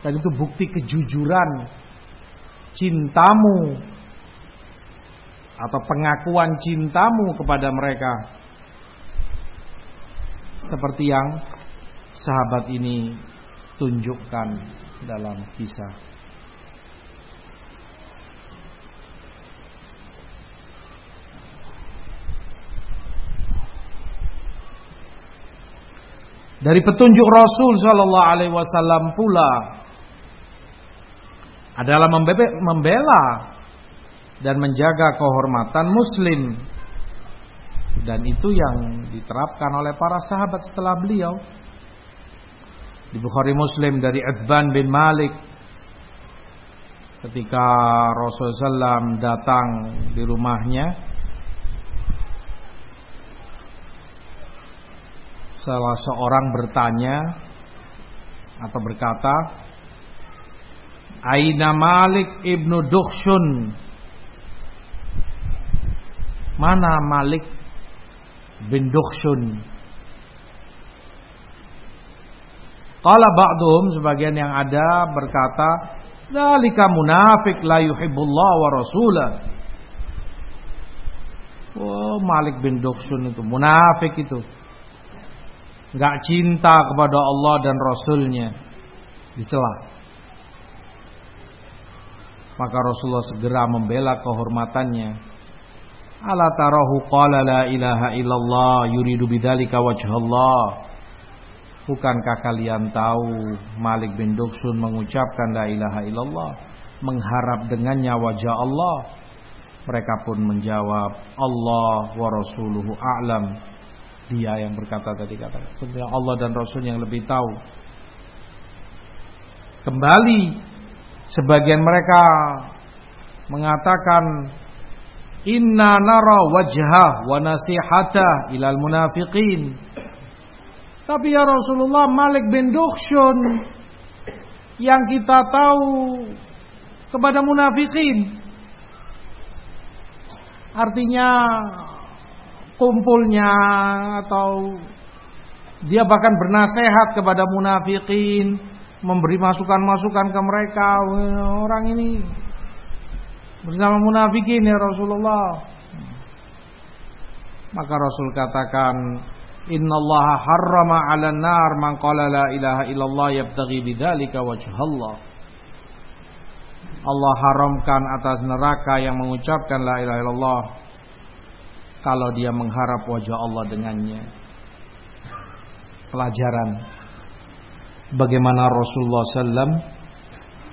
Dan itu bukti kejujuran cintamu atau pengakuan cintamu kepada mereka. seperti yang sahabat ini tunjukkan dalam kisah. Dari petunjuk Rasul Shallallahu Alaihi Wasallam pula. Adalah membela dan menjaga kehormatan Muslim. Dan itu yang diterapkan oleh para sahabat setelah beliau. Di Bukhari Muslim dari Adban bin Malik. Ketika Rasulullah SAW datang di rumahnya salah seorang bertanya atau berkata Aina Malik ibnu Dukhshun Mana Malik bin Dukhshun. Qala ba'dhum sebagian yang ada berkata, "Dzalika munafik la yuhibbullah wa rasulah." Oh, Malik bin Dukhshun itu munafik itu. Enggak cinta kepada Allah dan Rasulnya. Dicela. Maka Rasulullah segera membela kehormatannya Ala tarahu qala la ilaha illallah yuridu bidzalika wajhallah. Bukankah kalian tahu Malik bin Duksun mengucapkan la ilaha illallah mengharap dengannya wajah Allah? Mereka pun menjawab Allah wa rasuluhu a'lam. Dia yang berkata tadi kata sebenarnya Allah dan Rasul yang lebih tahu. Kembali sebagian mereka mengatakan Inna nara wajhah wa nasihata ilal munafiqin. Tapi ya Rasulullah Malik bin Dukhshun yang kita tahu kepada munafikin. Artinya kumpulnya atau dia bahkan bernasehat kepada munafikin, memberi masukan-masukan ke mereka. Orang ini bersama munafikin ya Rasulullah. Maka Rasul katakan, Allah harrama 'ala nar man qala la ilaha illallah yabtaghi bidzalika wajhallah." Allah haramkan atas neraka yang mengucapkan la ilaha illallah kalau dia mengharap wajah Allah dengannya. Pelajaran bagaimana Rasulullah SAW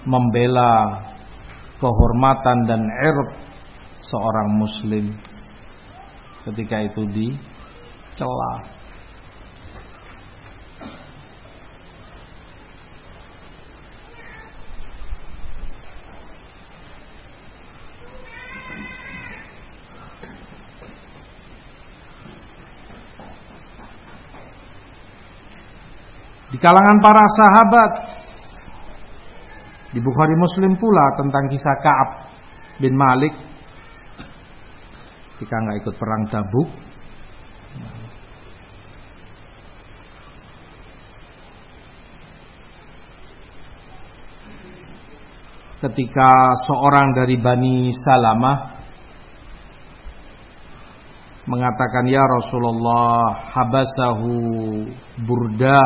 membela kehormatan dan irb seorang muslim ketika itu dicela. Di kalangan para sahabat. Di Bukhari Muslim pula tentang kisah Ka'ab bin Malik. Ketika nggak ikut perang Tabuk. Ketika seorang dari Bani Salamah mengatakan ya Rasulullah habasahu burda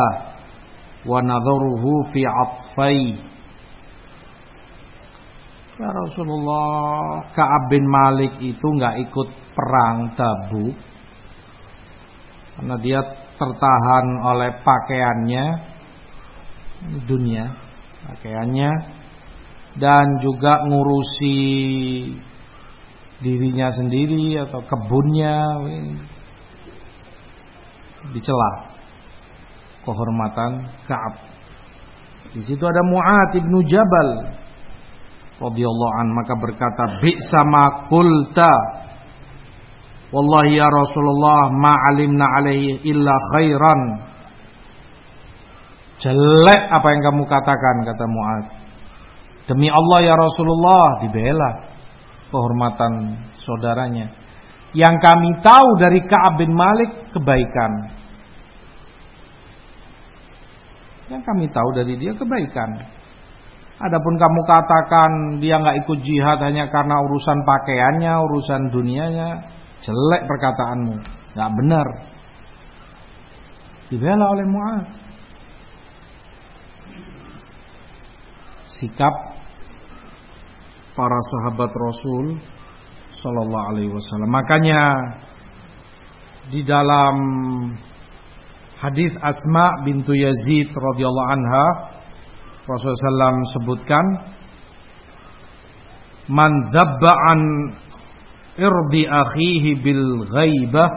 nadharuhu fi atfai Ya Rasulullah, Ka'ab bin Malik itu nggak ikut perang Tabuk karena dia tertahan oleh pakaiannya dunia, pakaiannya dan juga ngurusi dirinya sendiri atau kebunnya dicela kehormatan Ka'ab. Di situ ada Mu'ad bin Jabal radhiyallahu maka berkata bi sama qulta. Wallahi ya Rasulullah ma alimna alaihi illa khairan. Jelek apa yang kamu katakan kata Muad demi Allah ya Rasulullah dibela kehormatan saudaranya. Yang kami tahu dari Ka'ab bin Malik kebaikan yang kami tahu dari dia kebaikan Adapun kamu katakan dia nggak ikut jihad hanya karena urusan pakaiannya, urusan dunianya, jelek perkataanmu, nggak benar. Dibela oleh Mu'ad. Sikap para sahabat Rasul sallallahu alaihi wasallam. Makanya di dalam hadis Asma bintu Yazid radhiyallahu anha Rasulullah SAW sebutkan man an irbi akhihi bil ghaibah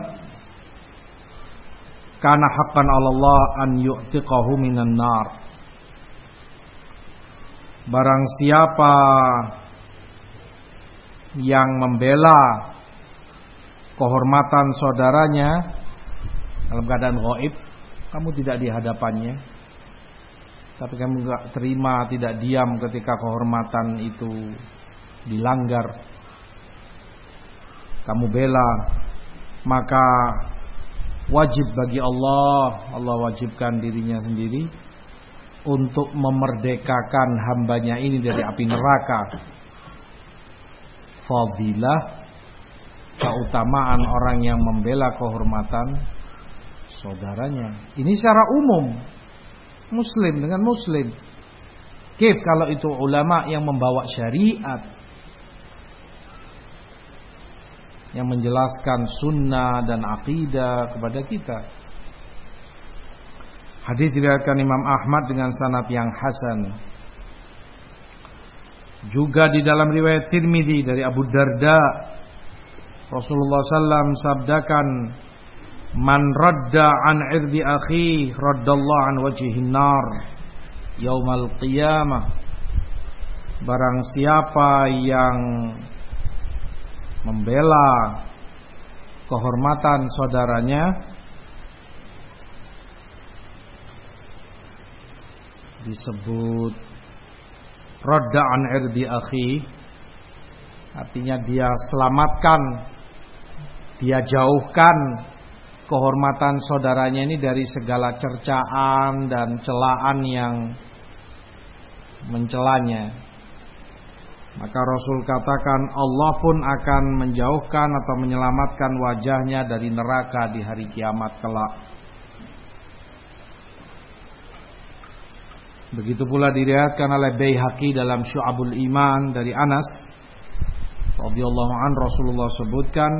kana haqqan Allah an yu'tiqahu minan nar. Barang siapa yang membela kehormatan saudaranya dalam keadaan gaib, kamu tidak di hadapannya. Tapi kamu enggak terima, tidak diam ketika kehormatan itu dilanggar. Kamu bela, maka wajib bagi Allah, Allah wajibkan dirinya sendiri untuk memerdekakan hambanya ini dari api neraka. Fadilah keutamaan orang yang membela kehormatan saudaranya. Ini secara umum. Muslim dengan muslim. Kif kalau itu ulama yang membawa syariat. Yang menjelaskan sunnah dan akidah kepada kita. Hadis diriwayatkan Imam Ahmad dengan sanad yang hasan. Juga di dalam riwayat Tirmidzi dari Abu Darda Rasulullah SAW sabdakan Man radda an irdi akhi raddallahu an wajhin nar. Yaumal qiyamah. Barang siapa yang membela kehormatan saudaranya disebut radda an irdi akhi artinya dia selamatkan dia jauhkan kehormatan saudaranya ini dari segala cercaan dan celaan yang mencelanya. Maka Rasul katakan Allah pun akan menjauhkan atau menyelamatkan wajahnya dari neraka di hari kiamat kelak. Begitu pula diriatkan oleh Baihaqi dalam Syu'abul Iman dari Anas radhiyallahu an Rasulullah sebutkan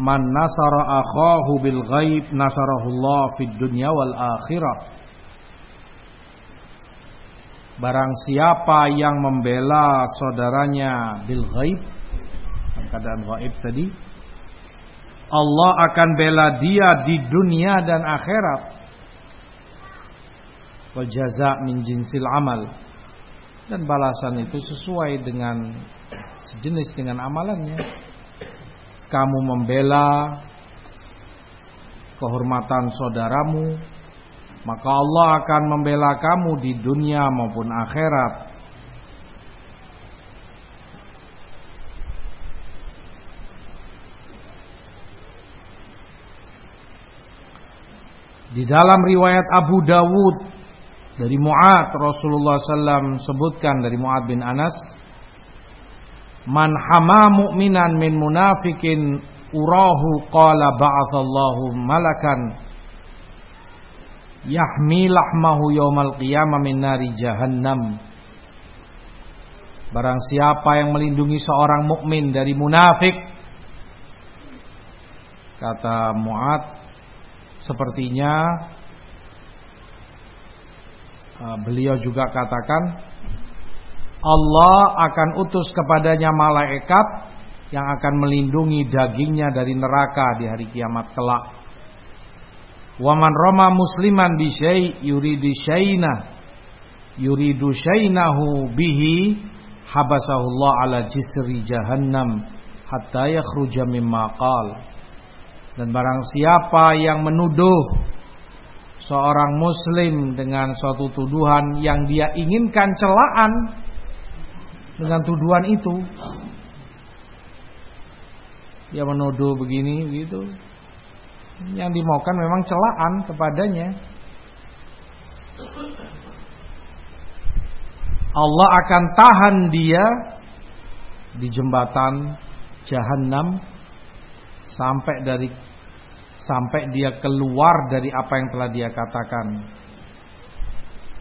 Man nasara akhahu bil ghaib nasarahullah fid dunya wal akhirah. Barang siapa yang membela saudaranya bil ghaib keadaan ghaib tadi Allah akan bela dia di dunia dan akhirat. Wal jaza min jinsil amal. Dan balasan itu sesuai dengan sejenis dengan amalannya kamu membela kehormatan saudaramu, maka Allah akan membela kamu di dunia maupun akhirat. Di dalam riwayat Abu Dawud dari Mu'ad Rasulullah SAW sebutkan dari Mu'ad bin Anas Man hama mu'minan min munafikin urahu qala ba'athallahu malakan yahmi lahmahu yawmal qiyamah min nari jahannam. Barang siapa yang melindungi seorang mukmin dari munafik kata Muad sepertinya uh, beliau juga katakan Allah akan utus kepadanya malaikat yang akan melindungi dagingnya dari neraka di hari kiamat kelak. Waman roma musliman bi syai yuridu syaina yuridu syainahu bihi habasahullah ala jisri jahannam hatta yakhruja mimma. Dan barang siapa yang menuduh seorang muslim dengan suatu tuduhan yang dia inginkan celaan dengan tuduhan itu. Dia menuduh begini begitu. Yang dimaukan memang celaan kepadanya. Allah akan tahan dia di jembatan jahanam sampai dari sampai dia keluar dari apa yang telah dia katakan.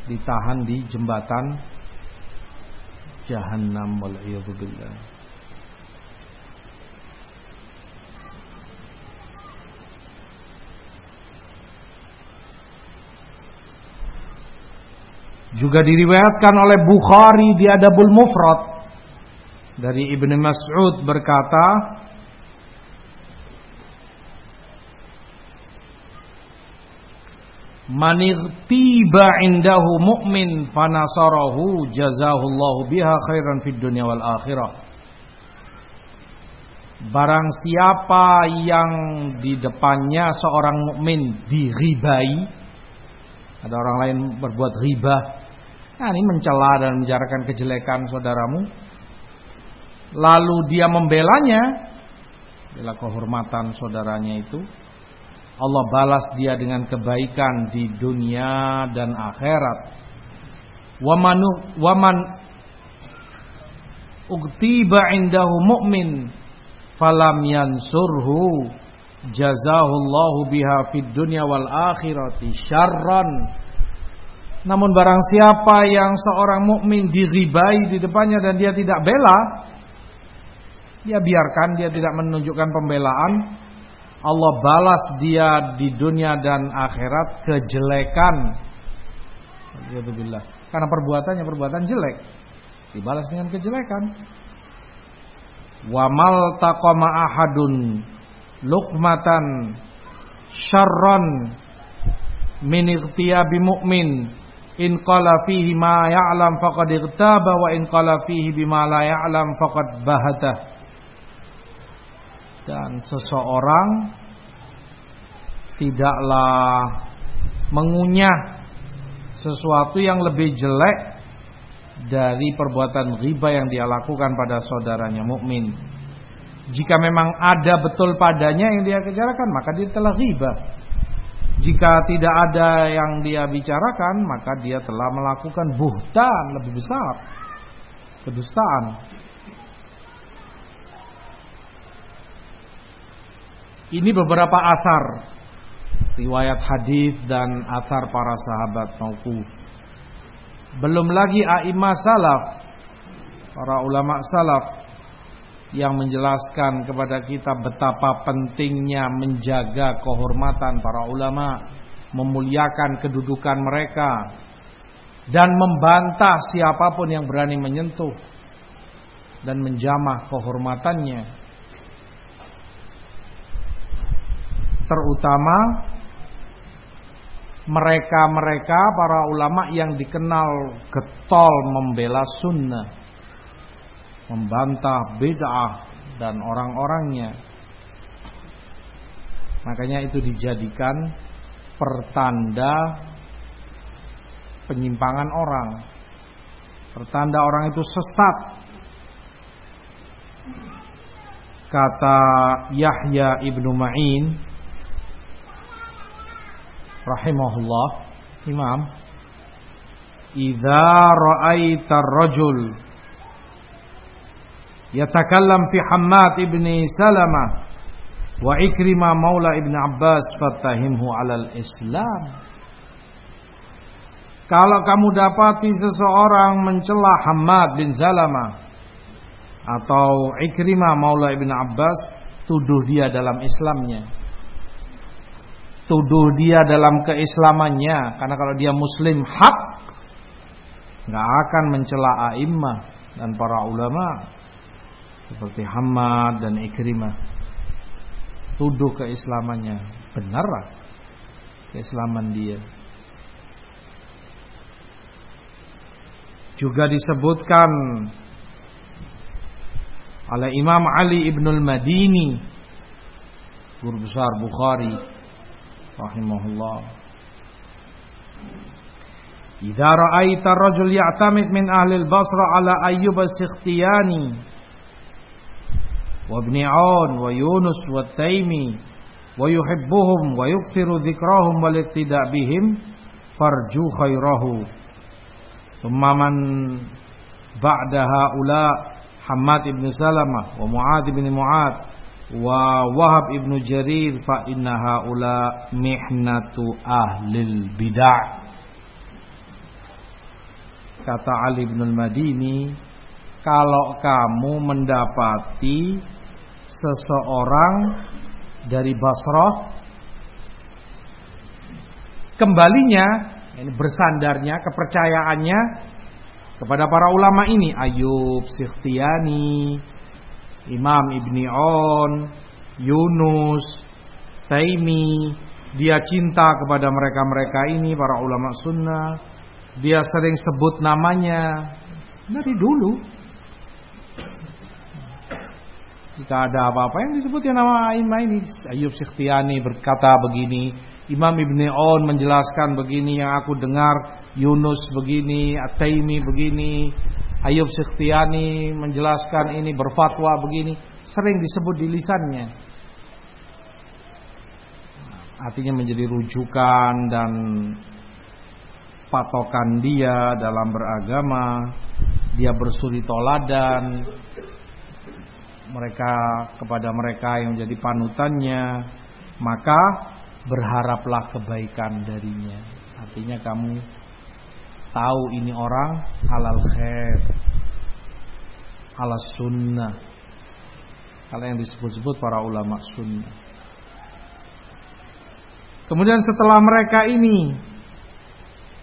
Ditahan di jembatan Jahannam wal billah. Juga diriwayatkan oleh Bukhari di Adabul Mufrad dari Ibnu Mas'ud berkata Man tiba indahu mu'min fanasarahu jazahullahu biha khairan fid dunya wal akhirah. Barang siapa yang di depannya seorang mukmin diribai, ada orang lain berbuat riba, nah ini mencela dan menjarakan kejelekan saudaramu, lalu dia membelanya, bela kehormatan saudaranya itu, Allah balas dia dengan kebaikan di dunia dan akhirat. Wamanu waman uktiba indahu mu'min falam yansurhu jazahullahu biha fid dunya wal akhirati syarran. Namun barang siapa yang seorang mukmin diribai di depannya dan dia tidak bela, dia biarkan dia tidak menunjukkan pembelaan, Allah balas dia di dunia dan akhirat kejelekan. Karena perbuatannya perbuatan jelek. Dibalas dengan kejelekan. Wa mal taqama ahadun luqmatan syarran min ightiyabi mu'min in qala fihi ma ya'lam faqad igtaba wa in qala fihi bima la ya'lam faqad bahatah dan seseorang tidaklah mengunyah sesuatu yang lebih jelek dari perbuatan riba yang dia lakukan pada saudaranya mukmin. Jika memang ada betul padanya yang dia kerjakan, maka dia telah riba. Jika tidak ada yang dia bicarakan, maka dia telah melakukan buhtan lebih besar. Kedustaan. Ini beberapa asar riwayat hadis dan asar para sahabat mauquf. Belum lagi a'immah salaf, para ulama salaf yang menjelaskan kepada kita betapa pentingnya menjaga kehormatan para ulama, memuliakan kedudukan mereka dan membantah siapa pun yang berani menyentuh dan menjamah kehormatannya terutama mereka-mereka para ulama yang dikenal getol membela sunnah, membantah bid'ah dan orang-orangnya. Makanya itu dijadikan pertanda penyimpangan orang. Pertanda orang itu sesat. Kata Yahya ibnu Ma'in rahimahullah. Imam Idza ra'aita ar-rajul yatakallam fi Hammad ibn Salamah wa Ikrimah maula ibn Abbas fatahimhu 'alal Islam. Kalau kamu dapati seseorang mencela Hamad bin Salamah atau Ikrimah maula ibn Abbas tuduh dia dalam Islamnya tuduh dia dalam keislamannya karena kalau dia muslim hak nggak akan mencela a'immah dan para ulama seperti Hamad dan Ikrimah. Tuduh keislamannya benar keislaman dia. Juga disebutkan oleh Imam Ali ibnul Madini guru besar Bukhari rahimahullah Idza ra'aita ar-rajul ya'tamid min ahli al-Basra ala Ayyub as-Sikhtiyani wa Ibn Aun wa Yunus wa Taimi wa yuhibbuhum wa yukthiru dhikrahum wal iqtida' bihim farju khairahu thumma man ba'da haula Hamad ibn Salamah wa Wahab ibnu Jarir fa inna haula mihnatu ahlil bid'ah. Kata Ali bin Madini kalau kamu mendapati seseorang dari Basrah kembalinya ini bersandarnya kepercayaannya kepada para ulama ini Ayub Sikhtiyani Imam Ibni On Yunus Taimi dia cinta kepada mereka-mereka ini para ulama sunnah. Dia sering sebut namanya dari dulu. Jika ada apa-apa yang disebut ya nama Imam ini Ayub Sikhtiyani berkata begini Imam Ibn On menjelaskan begini yang aku dengar Yunus begini At-Taimi begini Ayub Sikhtiyani menjelaskan ini berfatwa begini sering disebut di lisannya. Artinya menjadi rujukan dan patokan dia dalam beragama. Dia bersuri toladan. Mereka kepada mereka yang menjadi panutannya maka berharaplah kebaikan darinya. Artinya kamu tahu ini orang halal khair halal sunnah kalau yang disebut-sebut para ulama sunnah kemudian setelah mereka ini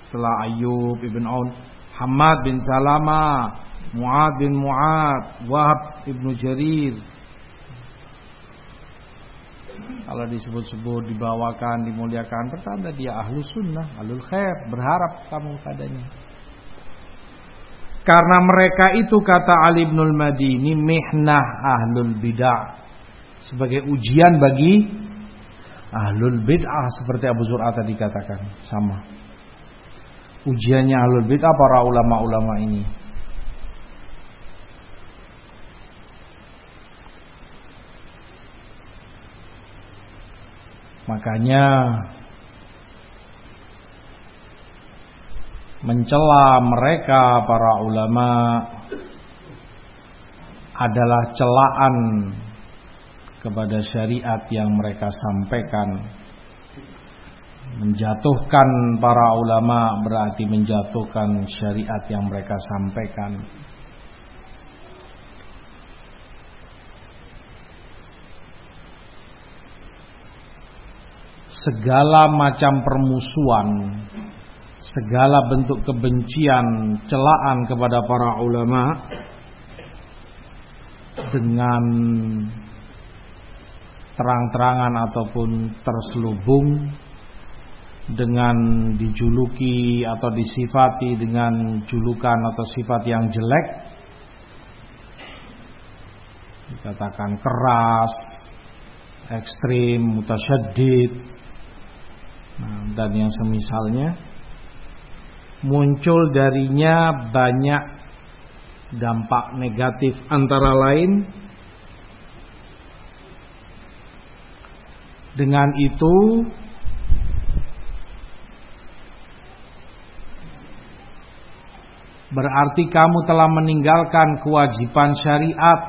setelah Ayub ibn Aun Hamad bin Salama Mu'ad bin Mu'ad, Wahab ibnu Jarir. Kalau disebut-sebut, dibawakan, dimuliakan, pertanda dia ahlu sunnah, ahlul khair, berharap kamu padanya. Karena mereka itu kata Ali bin Madini mihnah ahlul bid'ah sebagai ujian bagi ahlul bid'ah seperti Abu Zur'ah tadi katakan sama. Ujiannya ahlul bid'ah para ulama-ulama ini. Makanya mencela mereka para ulama adalah celaan kepada syariat yang mereka sampaikan. Menjatuhkan para ulama berarti menjatuhkan syariat yang mereka sampaikan. Segala macam permusuhan, segala bentuk kebencian, celaan kepada para ulama dengan terang-terangan ataupun terselubung dengan dijuluki atau disifati dengan julukan atau sifat yang jelek dikatakan keras, ekstrim, mutasyadid dan yang semisalnya muncul darinya banyak dampak negatif antara lain dengan itu berarti kamu telah meninggalkan kewajiban syariat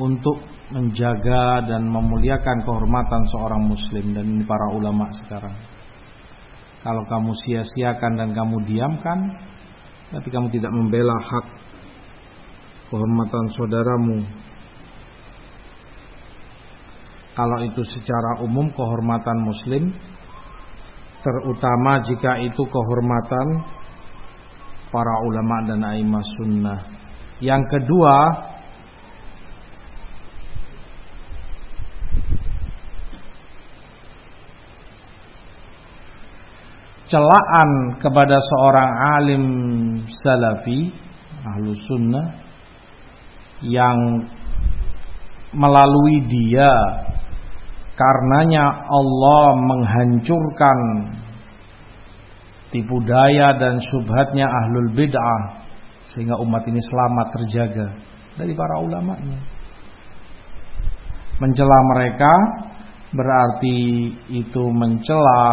untuk menjaga dan memuliakan kehormatan seorang muslim dan para ulama sekarang. Kalau kamu sia-siakan dan kamu diamkan, berarti kamu tidak membela hak kehormatan saudaramu. Kalau itu secara umum kehormatan muslim terutama jika itu kehormatan para ulama dan aimah sunnah. Yang kedua, celaan kepada seorang alim salafi ahlu sunnah yang melalui dia karenanya Allah menghancurkan tipu daya dan subhatnya ahlul bid'ah sehingga umat ini selamat terjaga dari para ulamanya. Mencela mereka berarti itu mencela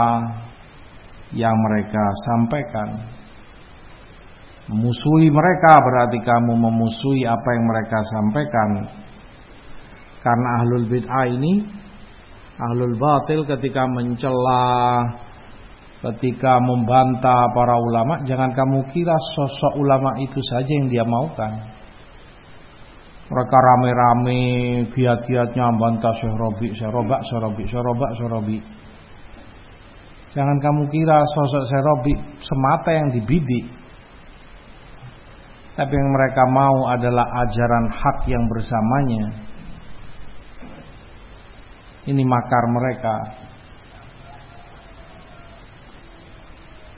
yang mereka sampaikan. Memusuhi mereka berarti kamu memusuhi apa yang mereka sampaikan. Karena ahlul bid'ah ini ahlul batil ketika mencela ketika membantah para ulama jangan kamu kira sosok ulama itu saja yang dia maukan mereka rame-rame giat-giatnya bantah Syekh Robi, Syekh Robak, Syekh Robi, Syekh Robak. Jangan kamu kira sosok Syekh Robi semata yang dibidik. Tapi yang mereka mau adalah ajaran hak yang bersamanya. Ini makar mereka.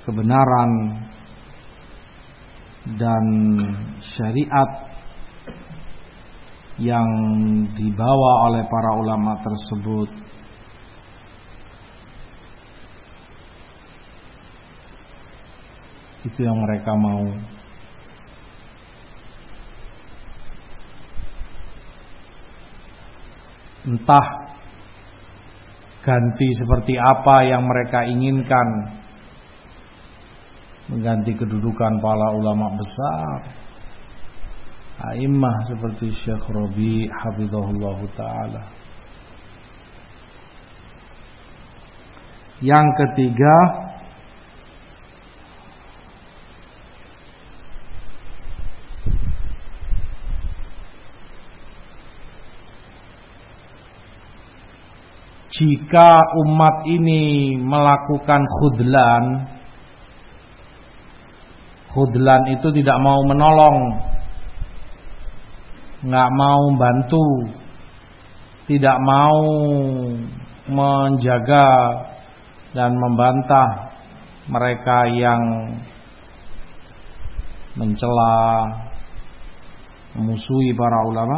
Kebenaran dan syariat yang dibawa oleh para ulama tersebut itu yang mereka mau. Entah ganti seperti apa yang mereka inginkan. Mengganti kedudukan para ulama besar. A'immah seperti Syekh Rabi Hafizahullah Ta'ala. Yang ketiga Jika umat ini melakukan khudlan Khudlan itu tidak mau menolong nggak mau bantu, tidak mau menjaga dan membantah mereka yang mencela, memusuhi para ulama.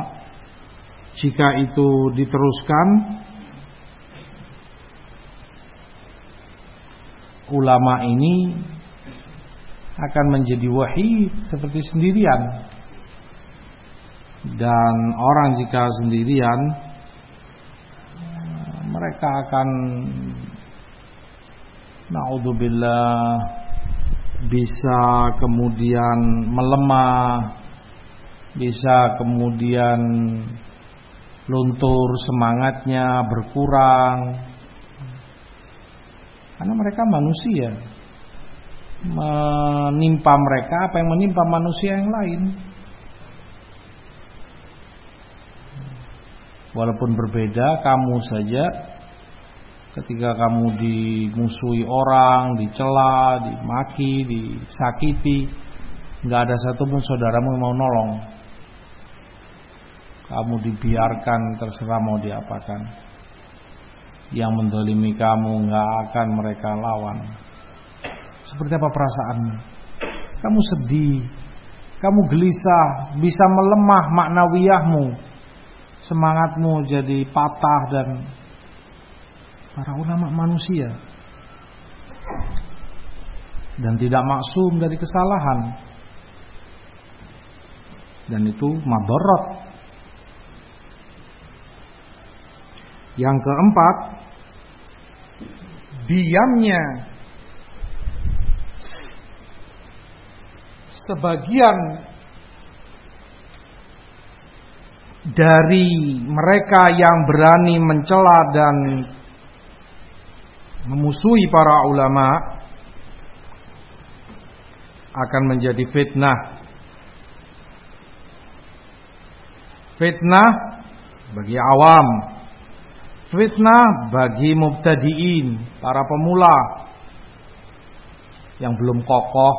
Jika itu diteruskan, ulama ini akan menjadi wahid seperti sendirian. Dan orang jika sendirian mereka akan naudzubillah bisa kemudian melemah bisa kemudian luntur semangatnya berkurang karena mereka manusia menimpa mereka apa yang menimpa manusia yang lain Walaupun berbeda kamu saja ketika kamu dimusuhi orang, dicela, dimaki, disakiti, nggak ada satupun saudaramu yang mau nolong. Kamu dibiarkan terserah mau diapakan. Yang mendolimi kamu nggak akan mereka lawan. Seperti apa perasaanmu? Kamu sedih, kamu gelisah, bisa melemah maknawiyahmu semangatmu jadi patah dan para ulama manusia dan tidak maksum dari kesalahan dan itu mabarat yang keempat diamnya sebagian dari mereka yang berani mencela dan memusuhi para ulama akan menjadi fitnah. Fitnah bagi awam. Fitnah bagi mubtadiin, para pemula yang belum kokoh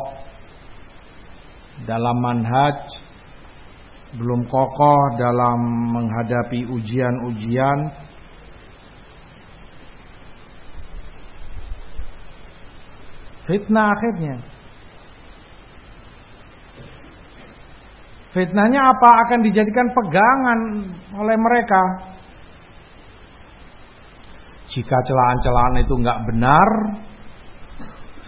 dalam manhaj belum kokoh dalam menghadapi ujian-ujian. Fitnah akhirnya. Fitnahnya apa? Akan dijadikan pegangan oleh mereka jika celaan-celaan itu nggak benar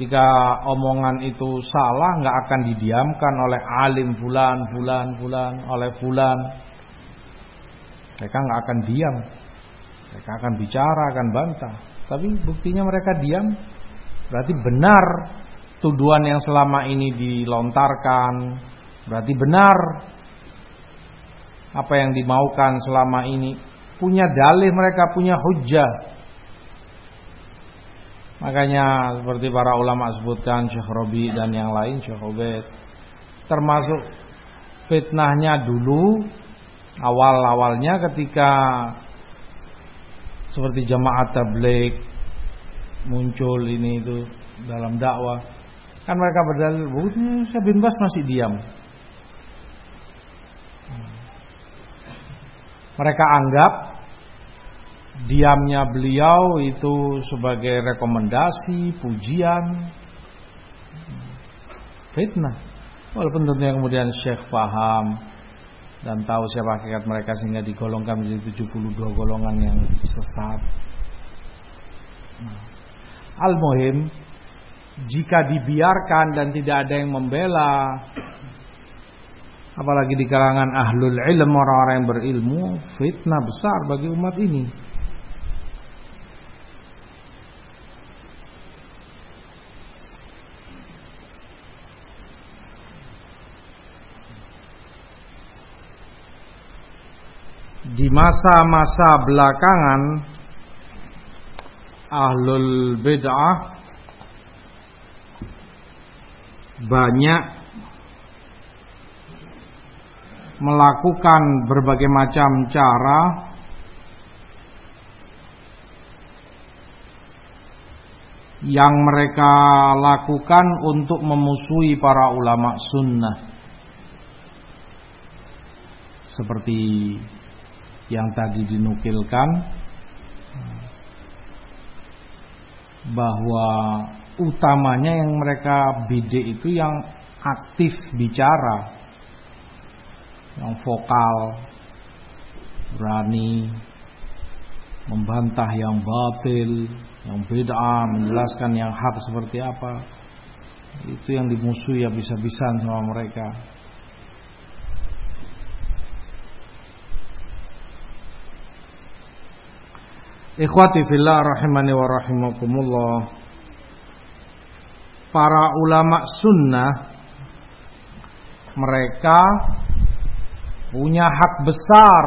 jika omongan itu salah nggak akan didiamkan oleh alim fulan, fulan, fulan, oleh fulan. Mereka nggak akan diam. Mereka akan bicara, akan bantah. Tapi buktinya mereka diam. Berarti benar tuduhan yang selama ini dilontarkan. Berarti benar apa yang dimaukan selama ini punya dalih, mereka punya hujah. Makanya seperti para ulama sebutkan Syekh Robi dan yang lain Syekh Obed termasuk fitnahnya dulu awal-awalnya ketika seperti jamaah tablik muncul ini itu dalam dakwah kan mereka berdalil saya bin Bas masih diam. Mereka anggap diamnya beliau itu sebagai rekomendasi, pujian, fitnah. Walaupun tentunya kemudian Syekh faham dan tahu siapa hakikat mereka sehingga digolongkan menjadi 72 golongan yang sesat. Al-Muhim jika dibiarkan dan tidak ada yang membela apalagi di kalangan ahlul ilm orang-orang yang berilmu fitnah besar bagi umat ini di masa-masa belakangan ahlul bid'ah banyak melakukan berbagai macam cara yang mereka lakukan untuk memusuhi para ulama sunnah. Seperti yang tadi dinukilkan bahwa utamanya yang mereka bide itu yang aktif bicara yang vokal berani membantah yang batil yang beda menjelaskan yang hak seperti apa. Itu yang dimusuhi habis-habisan sama mereka Ikhwati fillah rahimani wa rahimakumullah. Para ulama sunnah Mereka Punya hak besar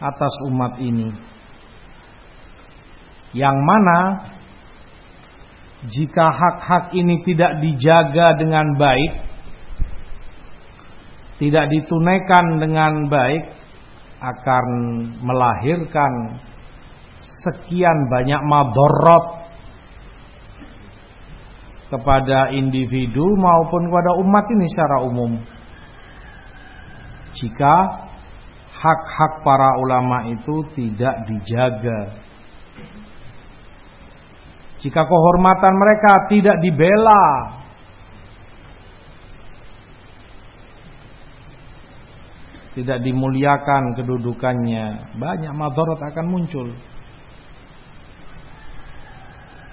Atas umat ini. Yang mana Jika hak-hak ini tidak dijaga dengan baik Tidak ditunaikan dengan baik Akan melahirkan sekian banyak madorot kepada individu maupun kepada umat ini secara umum. Jika hak-hak para ulama itu tidak dijaga. Jika kehormatan mereka tidak dibela. Tidak dimuliakan kedudukannya, banyak madorot akan muncul.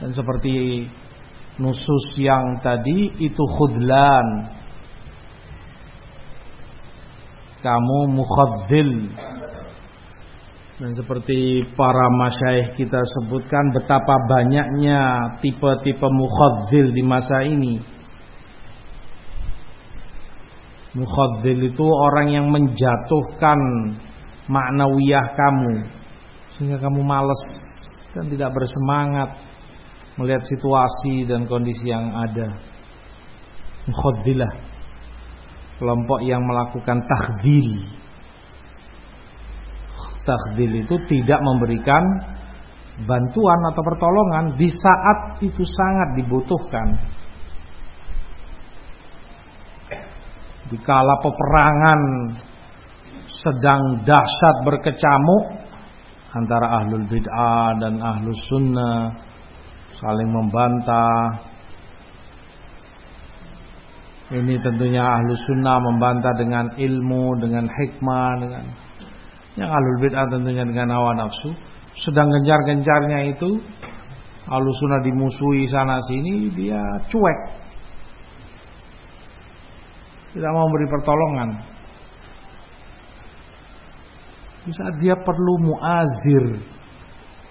Dan seperti nusus yang tadi itu khudlan. Kamu mukhadzil. Dan seperti para masyaih kita sebutkan betapa banyaknya tipe-tipe mukhadzil di masa ini. Mukhadzil itu orang yang menjatuhkan maknawiyah kamu sehingga kamu males dan tidak bersemangat melihat situasi dan kondisi yang ada. Mukhaddilah kelompok yang melakukan takdil. Takdil itu tidak memberikan bantuan atau pertolongan di saat itu sangat dibutuhkan. Di kala peperangan sedang dahsyat berkecamuk antara ahlul bid'ah dan ahlus sunnah saling membantah. Ini tentunya ahlu sunnah membantah dengan ilmu, dengan hikmah, dengan yang ahlul bid'ah tentunya dengan hawa nafsu. Sedang gencar-gencarnya itu ahlu sunnah dimusuhi sana sini, dia cuek. Tidak mau beri pertolongan. Di saat dia perlu muazir,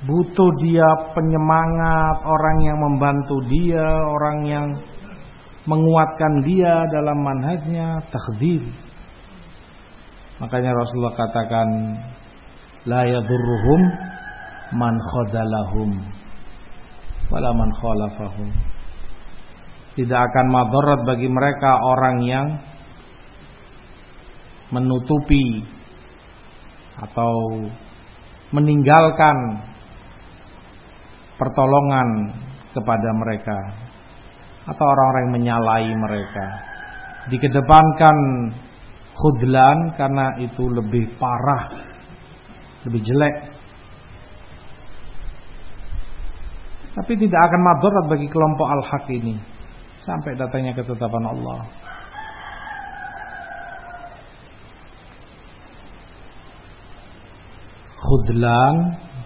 butuh dia penyemangat, orang yang membantu dia, orang yang menguatkan dia dalam manhajnya, takdir. Makanya Rasulullah katakan la yadurruhum man khadalahum wala man khalafahum tidak akan madarat bagi mereka orang yang menutupi atau meninggalkan pertolongan kepada mereka atau orang-orang yang menyalahi mereka. Dikedepankan khudlan karena itu lebih parah, lebih jelek. Tapi tidak akan madarat bagi kelompok al-haq ini sampai datangnya ketetapan Allah. Khudlan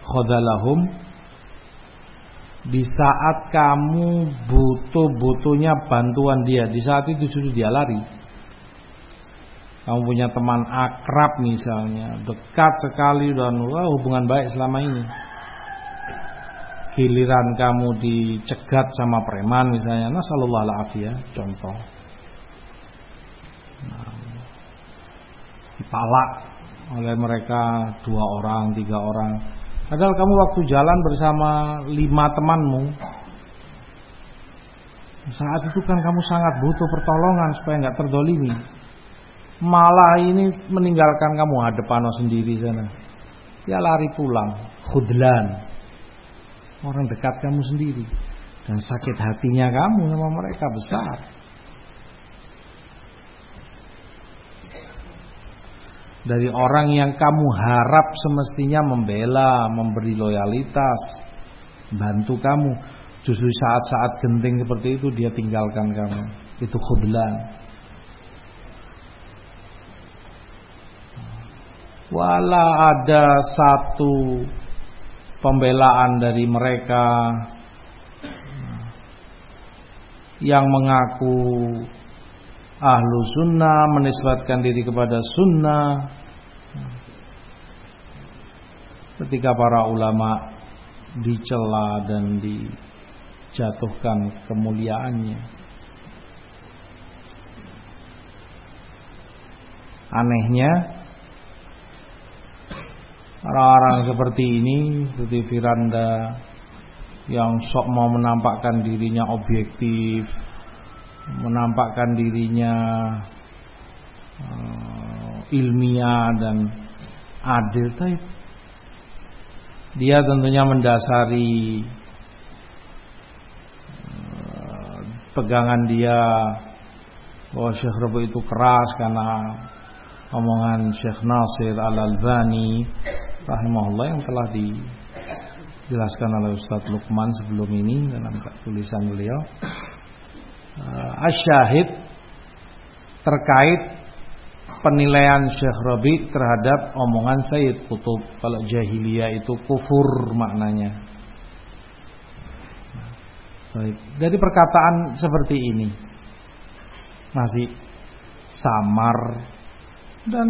khodalahum di saat kamu butuh-butuhnya bantuan dia, di saat itu justru dia lari. Kamu punya teman akrab misalnya, dekat sekali dan wah, hubungan baik selama ini. Giliran kamu dicegat sama preman misalnya, nasallallahu alaihi contoh. Nah, dipalak oleh mereka dua orang, tiga orang Padahal kamu waktu jalan bersama lima temanmu Saat itu kan kamu sangat butuh pertolongan supaya nggak terdolimi. Malah ini meninggalkan kamu hadapano sendiri sana Ya lari pulang Khudlan. Orang dekat kamu sendiri. Dan sakit hatinya kamu sama mereka besar dari orang yang kamu harap semestinya membela, memberi loyalitas, bantu kamu. Justru saat-saat genting seperti itu dia tinggalkan kamu. Itu khudlan. Wala ada satu pembelaan dari mereka yang mengaku ahlu sunnah menisbatkan diri kepada sunnah. Ketika para ulama dicela dan dijatuhkan kemuliaannya. Anehnya orang-orang seperti ini seperti Firanda yang sok mau menampakkan dirinya objektif menampakkan dirinya uh, ilmiah dan adil tapi dia tentunya mendasari uh, pegangan dia bahwa Syekh Rabu itu keras karena omongan Syekh Nasir Al-Albani rahimahullah yang telah dijelaskan oleh Ustadz Lukman sebelum ini dalam tulisan beliau asyahid terkait penilaian Syekh Rabi terhadap omongan Sayyid Kutub kalau jahiliyah itu kufur maknanya. Baik, dari perkataan seperti ini masih samar dan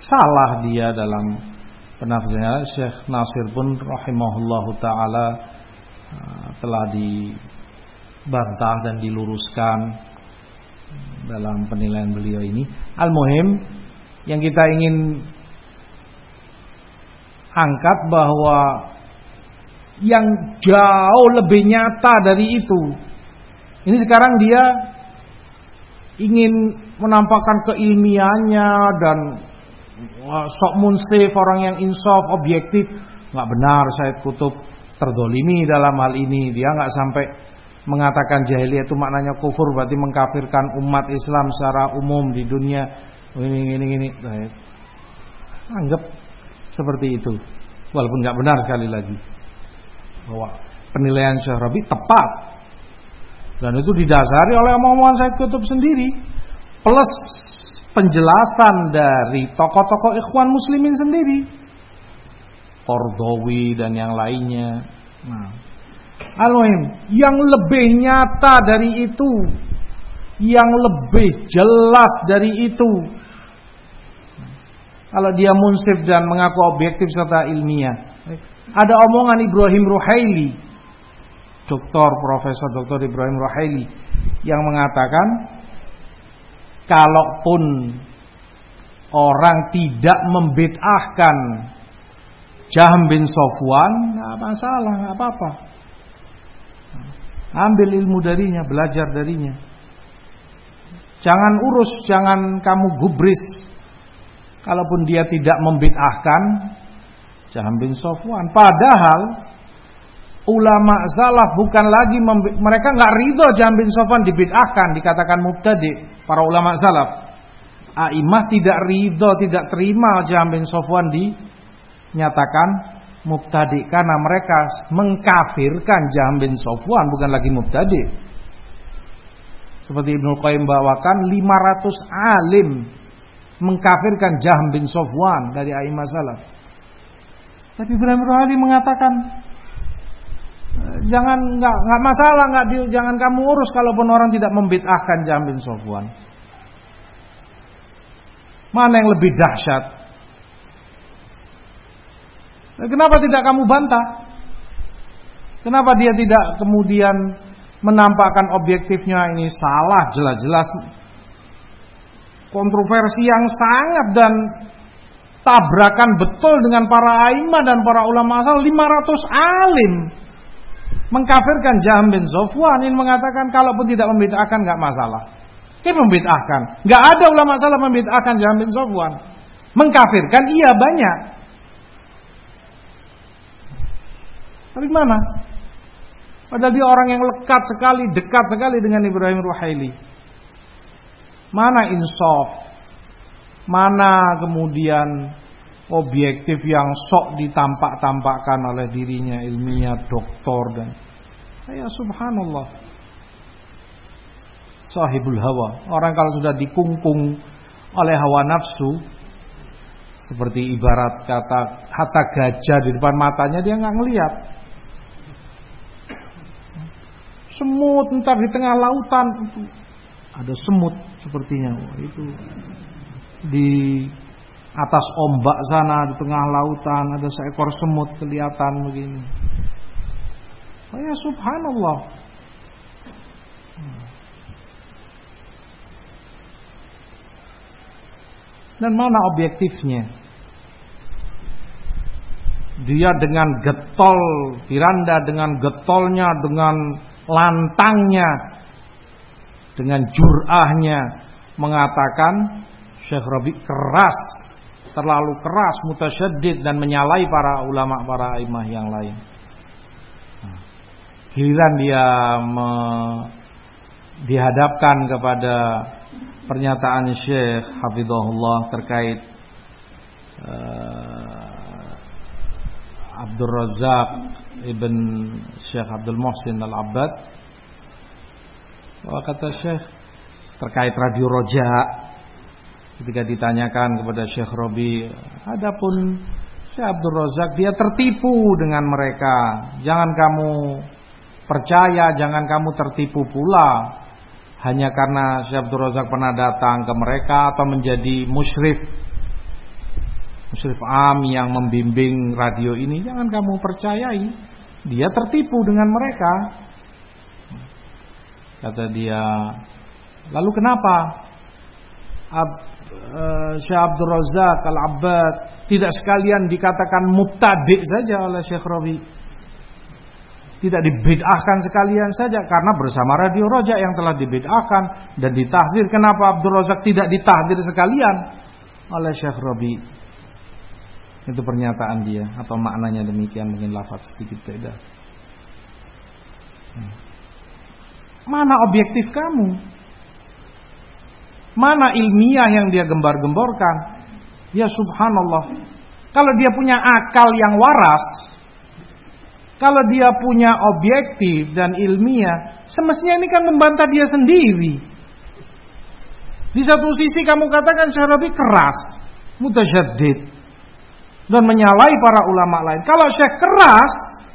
salah dia dalam penafsirannya. Syekh Nasir pun rahimahullahu taala uh, telah di dibantah dan diluruskan dalam penilaian beliau ini. Al-muhim yang kita ingin angkat bahwa yang jauh lebih nyata dari itu. Ini sekarang dia ingin menampakkan keilmiannya dan sok munsif orang yang insaf objektif nggak benar Said Kutub terdolimi dalam hal ini dia nggak sampai mengatakan jahiliyah itu maknanya kufur berarti mengkafirkan umat Islam secara umum di dunia. Ini ini ini. Nah, anggap seperti itu. Walaupun nggak benar sekali lagi. Bahwa penilaian Syekh Rabi tepat. Dan itu didasari oleh omongan Said Kutub sendiri. Plus penjelasan dari tokoh-tokoh ikhwan muslimin sendiri. Kordowi dan yang lainnya. Nah Aloim, yang lebih nyata dari itu, yang lebih jelas dari itu. Kalau dia munsif dan mengaku objektif serta ilmiah. Ada omongan Ibrahim Ruhaili, doktor, profesor doktor Ibrahim Ruhaili, yang mengatakan, kalaupun orang tidak membid'ahkan Jahm bin Sofwan, nggak masalah, nggak apa-apa. Ambil ilmu darinya, belajar darinya. Jangan urus, jangan kamu gubris. Kalaupun dia tidak membid'ahkan Jahm bin Sofwan. Padahal ulama salaf bukan lagi mereka nggak ridho Jahm bin Sofwan dibid'ahkan, dikatakan mubtadi. Para ulama salaf. Aimah tidak ridho, tidak terima Jahm bin Sofwan dinyatakan mubtadi karena mereka mengkafirkan Jahm bin Sofwan bukan lagi mubtadi. Seperti Ibnu Qayyim bawakan 500 alim mengkafirkan Jahm bin Sofwan dari Aimah salaf. Tapi Ibrahim Ruhali mengatakan jangan nggak nggak masalah nggak jangan kamu urus kalaupun orang tidak membid'ahkan Jahm bin Sofwan. Mana yang lebih dahsyat? Kenapa tidak kamu bantah? Kenapa dia tidak kemudian menampakkan objektifnya ini salah jelas-jelas kontroversi yang sangat dan tabrakan betul dengan para aima dan para ulama asal 500 alim mengkafirkan Jaham bin Sofwan ini mengatakan kalaupun tidak membid'ahkan nggak masalah. Dia membid'ahkan. Gak ada ulama salah membid'ahkan Jahm bin Sofwan. Mengkafirkan iya banyak. Tapi mana? Padahal dia orang yang lekat sekali, dekat sekali dengan Ibrahim Ruhaili. Mana insaf? Mana kemudian objektif yang sok ditampak-tampakkan oleh dirinya ilmiah, doktor dan ya subhanallah sahibul hawa. Orang kalau sudah dikungkung oleh hawa nafsu seperti ibarat kata hatta gajah di depan matanya dia nggak ngelihat. Semut entar di tengah lautan ada semut sepertinya Wah, itu di atas ombak sana di tengah lautan ada seekor semut kelihatan begini. Oh ya subhanallah. Dan mana objektifnya? Dia dengan getol, Firanda dengan getolnya, dengan lantangnya, dengan jurahnya mengatakan Syekh Rabi keras, terlalu keras, mutasyadid dan menyalai para ulama para imah yang lain. Giliran dia me, dihadapkan kepada pernyataan Syekh Hafizahullah terkait uh, Abdul Razak Ibn Syekh Abdul Muhsin Al-Abbad. Bahwa kata Syekh terkait Radio Roja. Ketika ditanyakan kepada Syekh Robi adapun Syekh Abdul Razak dia tertipu dengan mereka. Jangan kamu percaya jangan kamu tertipu pula. Hanya karena Syekh Abdul Razak pernah datang ke mereka atau menjadi musyrif musyrif am yang membimbing radio ini jangan kamu percayai dia tertipu dengan mereka kata dia lalu kenapa Ab, uh, Syekh Abdul Razak Al-Abbad tidak sekalian dikatakan mubtadi saja oleh Syekh Rabi tidak dibid'ahkan sekalian saja karena bersama Radio Rojak yang telah dibid'ahkan dan ditahdir. Kenapa Abdul Razak tidak ditahdir sekalian oleh Syekh Robi? Itu pernyataan dia atau maknanya demikian mungkin lafaz sedikit beda. Hmm. Mana objektif kamu? Mana ilmiah yang dia gembar-gemborkan? Ya subhanallah. Kalau dia punya akal yang waras, kalau dia punya objektif dan ilmiah, semestinya ini kan membantah dia sendiri. Di satu sisi kamu katakan Syarabi keras, mutasyadid dan menyalai para ulama lain. Kalau Syekh keras,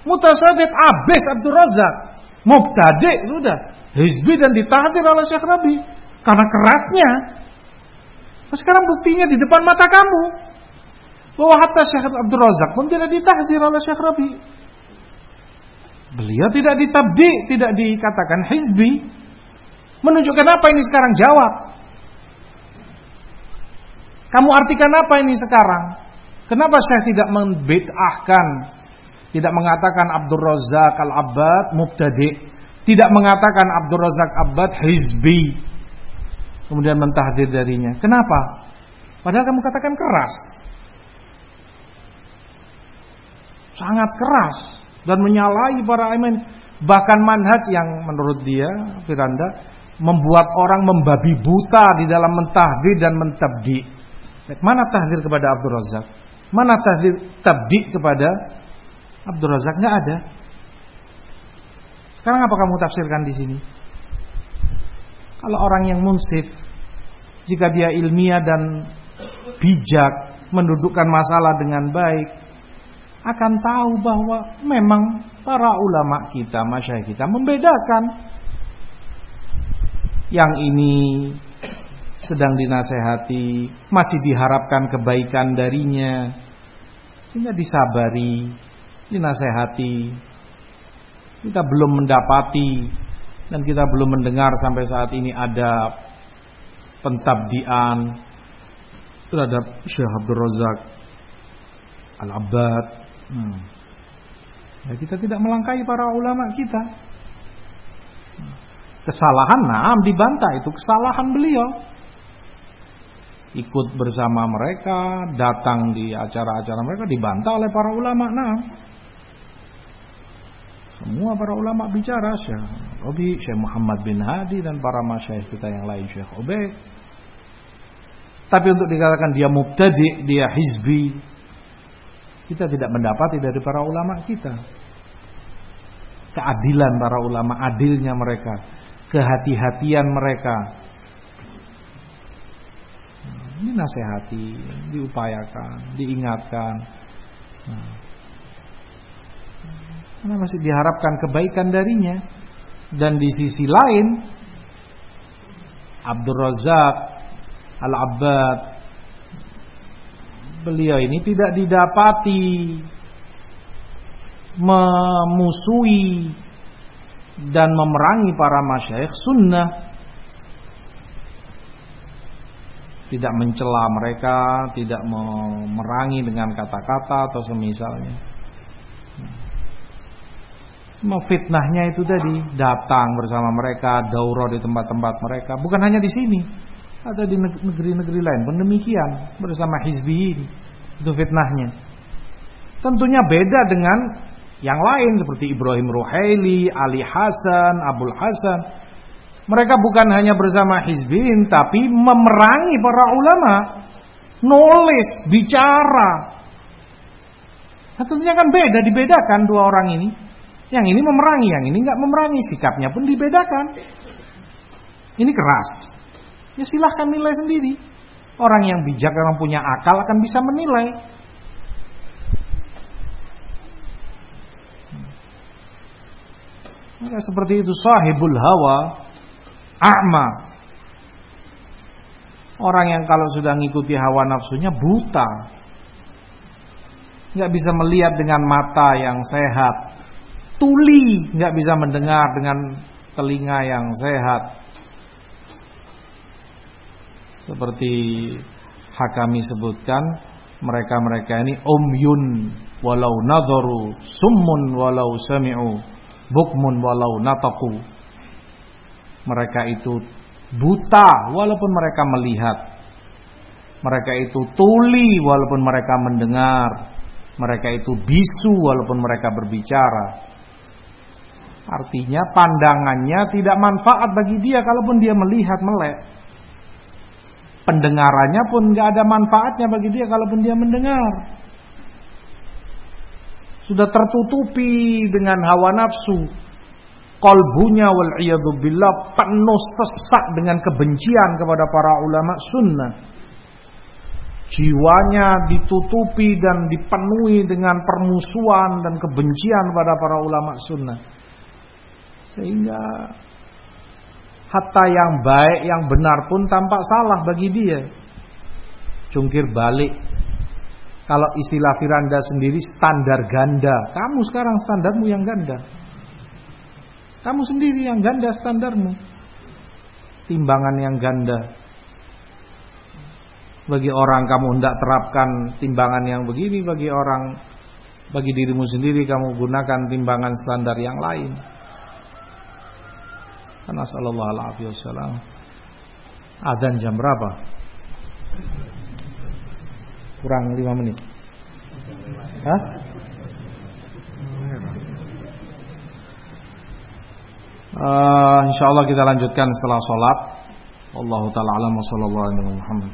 mutasyadid abis Abdul Razak, mubtadi sudah, hizbi dan ditahdir oleh Syekh Rabi karena kerasnya. Nah, sekarang buktinya di depan mata kamu bahwa hatta Syekh Abdul Razak pun tidak ditahdir oleh Syekh Rabi. Beliau tidak ditabdi, tidak dikatakan hizbi. Menunjukkan apa ini sekarang jawab. Kamu artikan apa ini sekarang? Kenapa saya tidak membid'ahkan, tidak mengatakan Abdul Razak Al-Abbad mubtadi, tidak mengatakan Abdul Razak Abbad hizbi, kemudian mentahdir darinya. Kenapa? Padahal kamu katakan keras. Sangat keras dan menyalahi para imam bahkan manhaj yang menurut dia Firanda membuat orang membabi buta di dalam mentahdir dan mentabdi. Mana tahdir kepada Abdul Razak? Mana tahdir tabdi kepada Abdul Razak? Nggak ada. Sekarang apa kamu tafsirkan di sini? Kalau orang yang munsif, jika dia ilmiah dan bijak, mendudukkan masalah dengan baik, akan tahu bahwa memang para ulama kita, masyarakat kita membedakan yang ini sedang dinasehati, masih diharapkan kebaikan darinya, sehingga disabari, dinasehati. Kita belum mendapati dan kita belum mendengar sampai saat ini ada pentabdian terhadap Syekh Abdul Razak Al-Abbad. Hmm. Ya, kita tidak melangkahi para ulama kita. Kesalahan, nah dibantah itu kesalahan beliau. Ikut bersama mereka, datang di acara-acara mereka dibantah oleh para ulama. Nah, semua para ulama bicara Syekh Robi, Syekh Muhammad bin Hadi dan para masyayikh kita yang lain Syekh Obek. Tapi untuk dikatakan dia mubtadi, dia hizbi, kita tidak mendapati dari para ulama kita. Keadilan para ulama, adilnya mereka, kehati-hatian mereka. Ini nasihati, diupayakan, diingatkan. Nah, karena masih diharapkan kebaikan darinya. Dan di sisi lain, Abdul Razak Al-Abbad beliau ini tidak didapati memusuhi dan memerangi para masyayikh sunnah tidak mencela mereka, tidak memerangi dengan kata-kata atau semisalnya. Memfitnahnya itu tadi datang bersama mereka, daurah di tempat-tempat mereka, bukan hanya di sini, atau di negeri-negeri lain pun demikian bersama hizbiyin. Itu fitnahnya. Tentunya beda dengan yang lain seperti Ibrahim Ruhaili, Ali Hasan, Abdul Hasan mereka bukan hanya bersama hizbin tapi memerangi para ulama. Nulis, bicara. Tentunya kan beda dibedakan dua orang ini. Yang ini memerangi, yang ini nggak memerangi. Sikapnya pun dibedakan. Ini keras. Ya silahkan nilai sendiri. Orang yang bijak, yang punya akal akan bisa menilai. Maka seperti itu sahibul hawa a'ma. Orang yang kalau sudah ngikuti hawa nafsunya buta. Nggak bisa melihat dengan mata yang sehat. Tuli nggak bisa mendengar dengan telinga yang sehat seperti Hakami sebutkan mereka-mereka ini umyun walau nadharu summun walau sami'u bukmun walau nataku mereka itu buta walaupun mereka melihat mereka itu tuli walaupun mereka mendengar mereka itu bisu walaupun mereka berbicara artinya pandangannya tidak manfaat bagi dia kalaupun dia melihat melek pendengarannya pun nggak ada manfaatnya bagi dia kalaupun dia mendengar. Sudah tertutupi dengan hawa nafsu. Kolbunya wal billah penuh sesak dengan kebencian kepada para ulama sunnah. Jiwanya ditutupi dan dipenuhi dengan permusuhan dan kebencian pada para ulama sunnah. Sehingga Hatta yang baik, yang benar pun tampak salah bagi dia. Jungkir balik. Kalau istilah Firanda sendiri standar ganda. Kamu sekarang standarmu yang ganda. Kamu sendiri yang ganda standarmu. Timbangan yang ganda. Bagi orang kamu hendak terapkan timbangan yang begini bagi orang bagi dirimu sendiri kamu gunakan timbangan standar yang lain. Karena sallallahu alaihi wasallam. Adzan jam berapa? Kurang lima menit. Hah? Uh, insya Allah kita lanjutkan setelah sholat. Allah taala alam wa sallallahu alaihi Muhammad.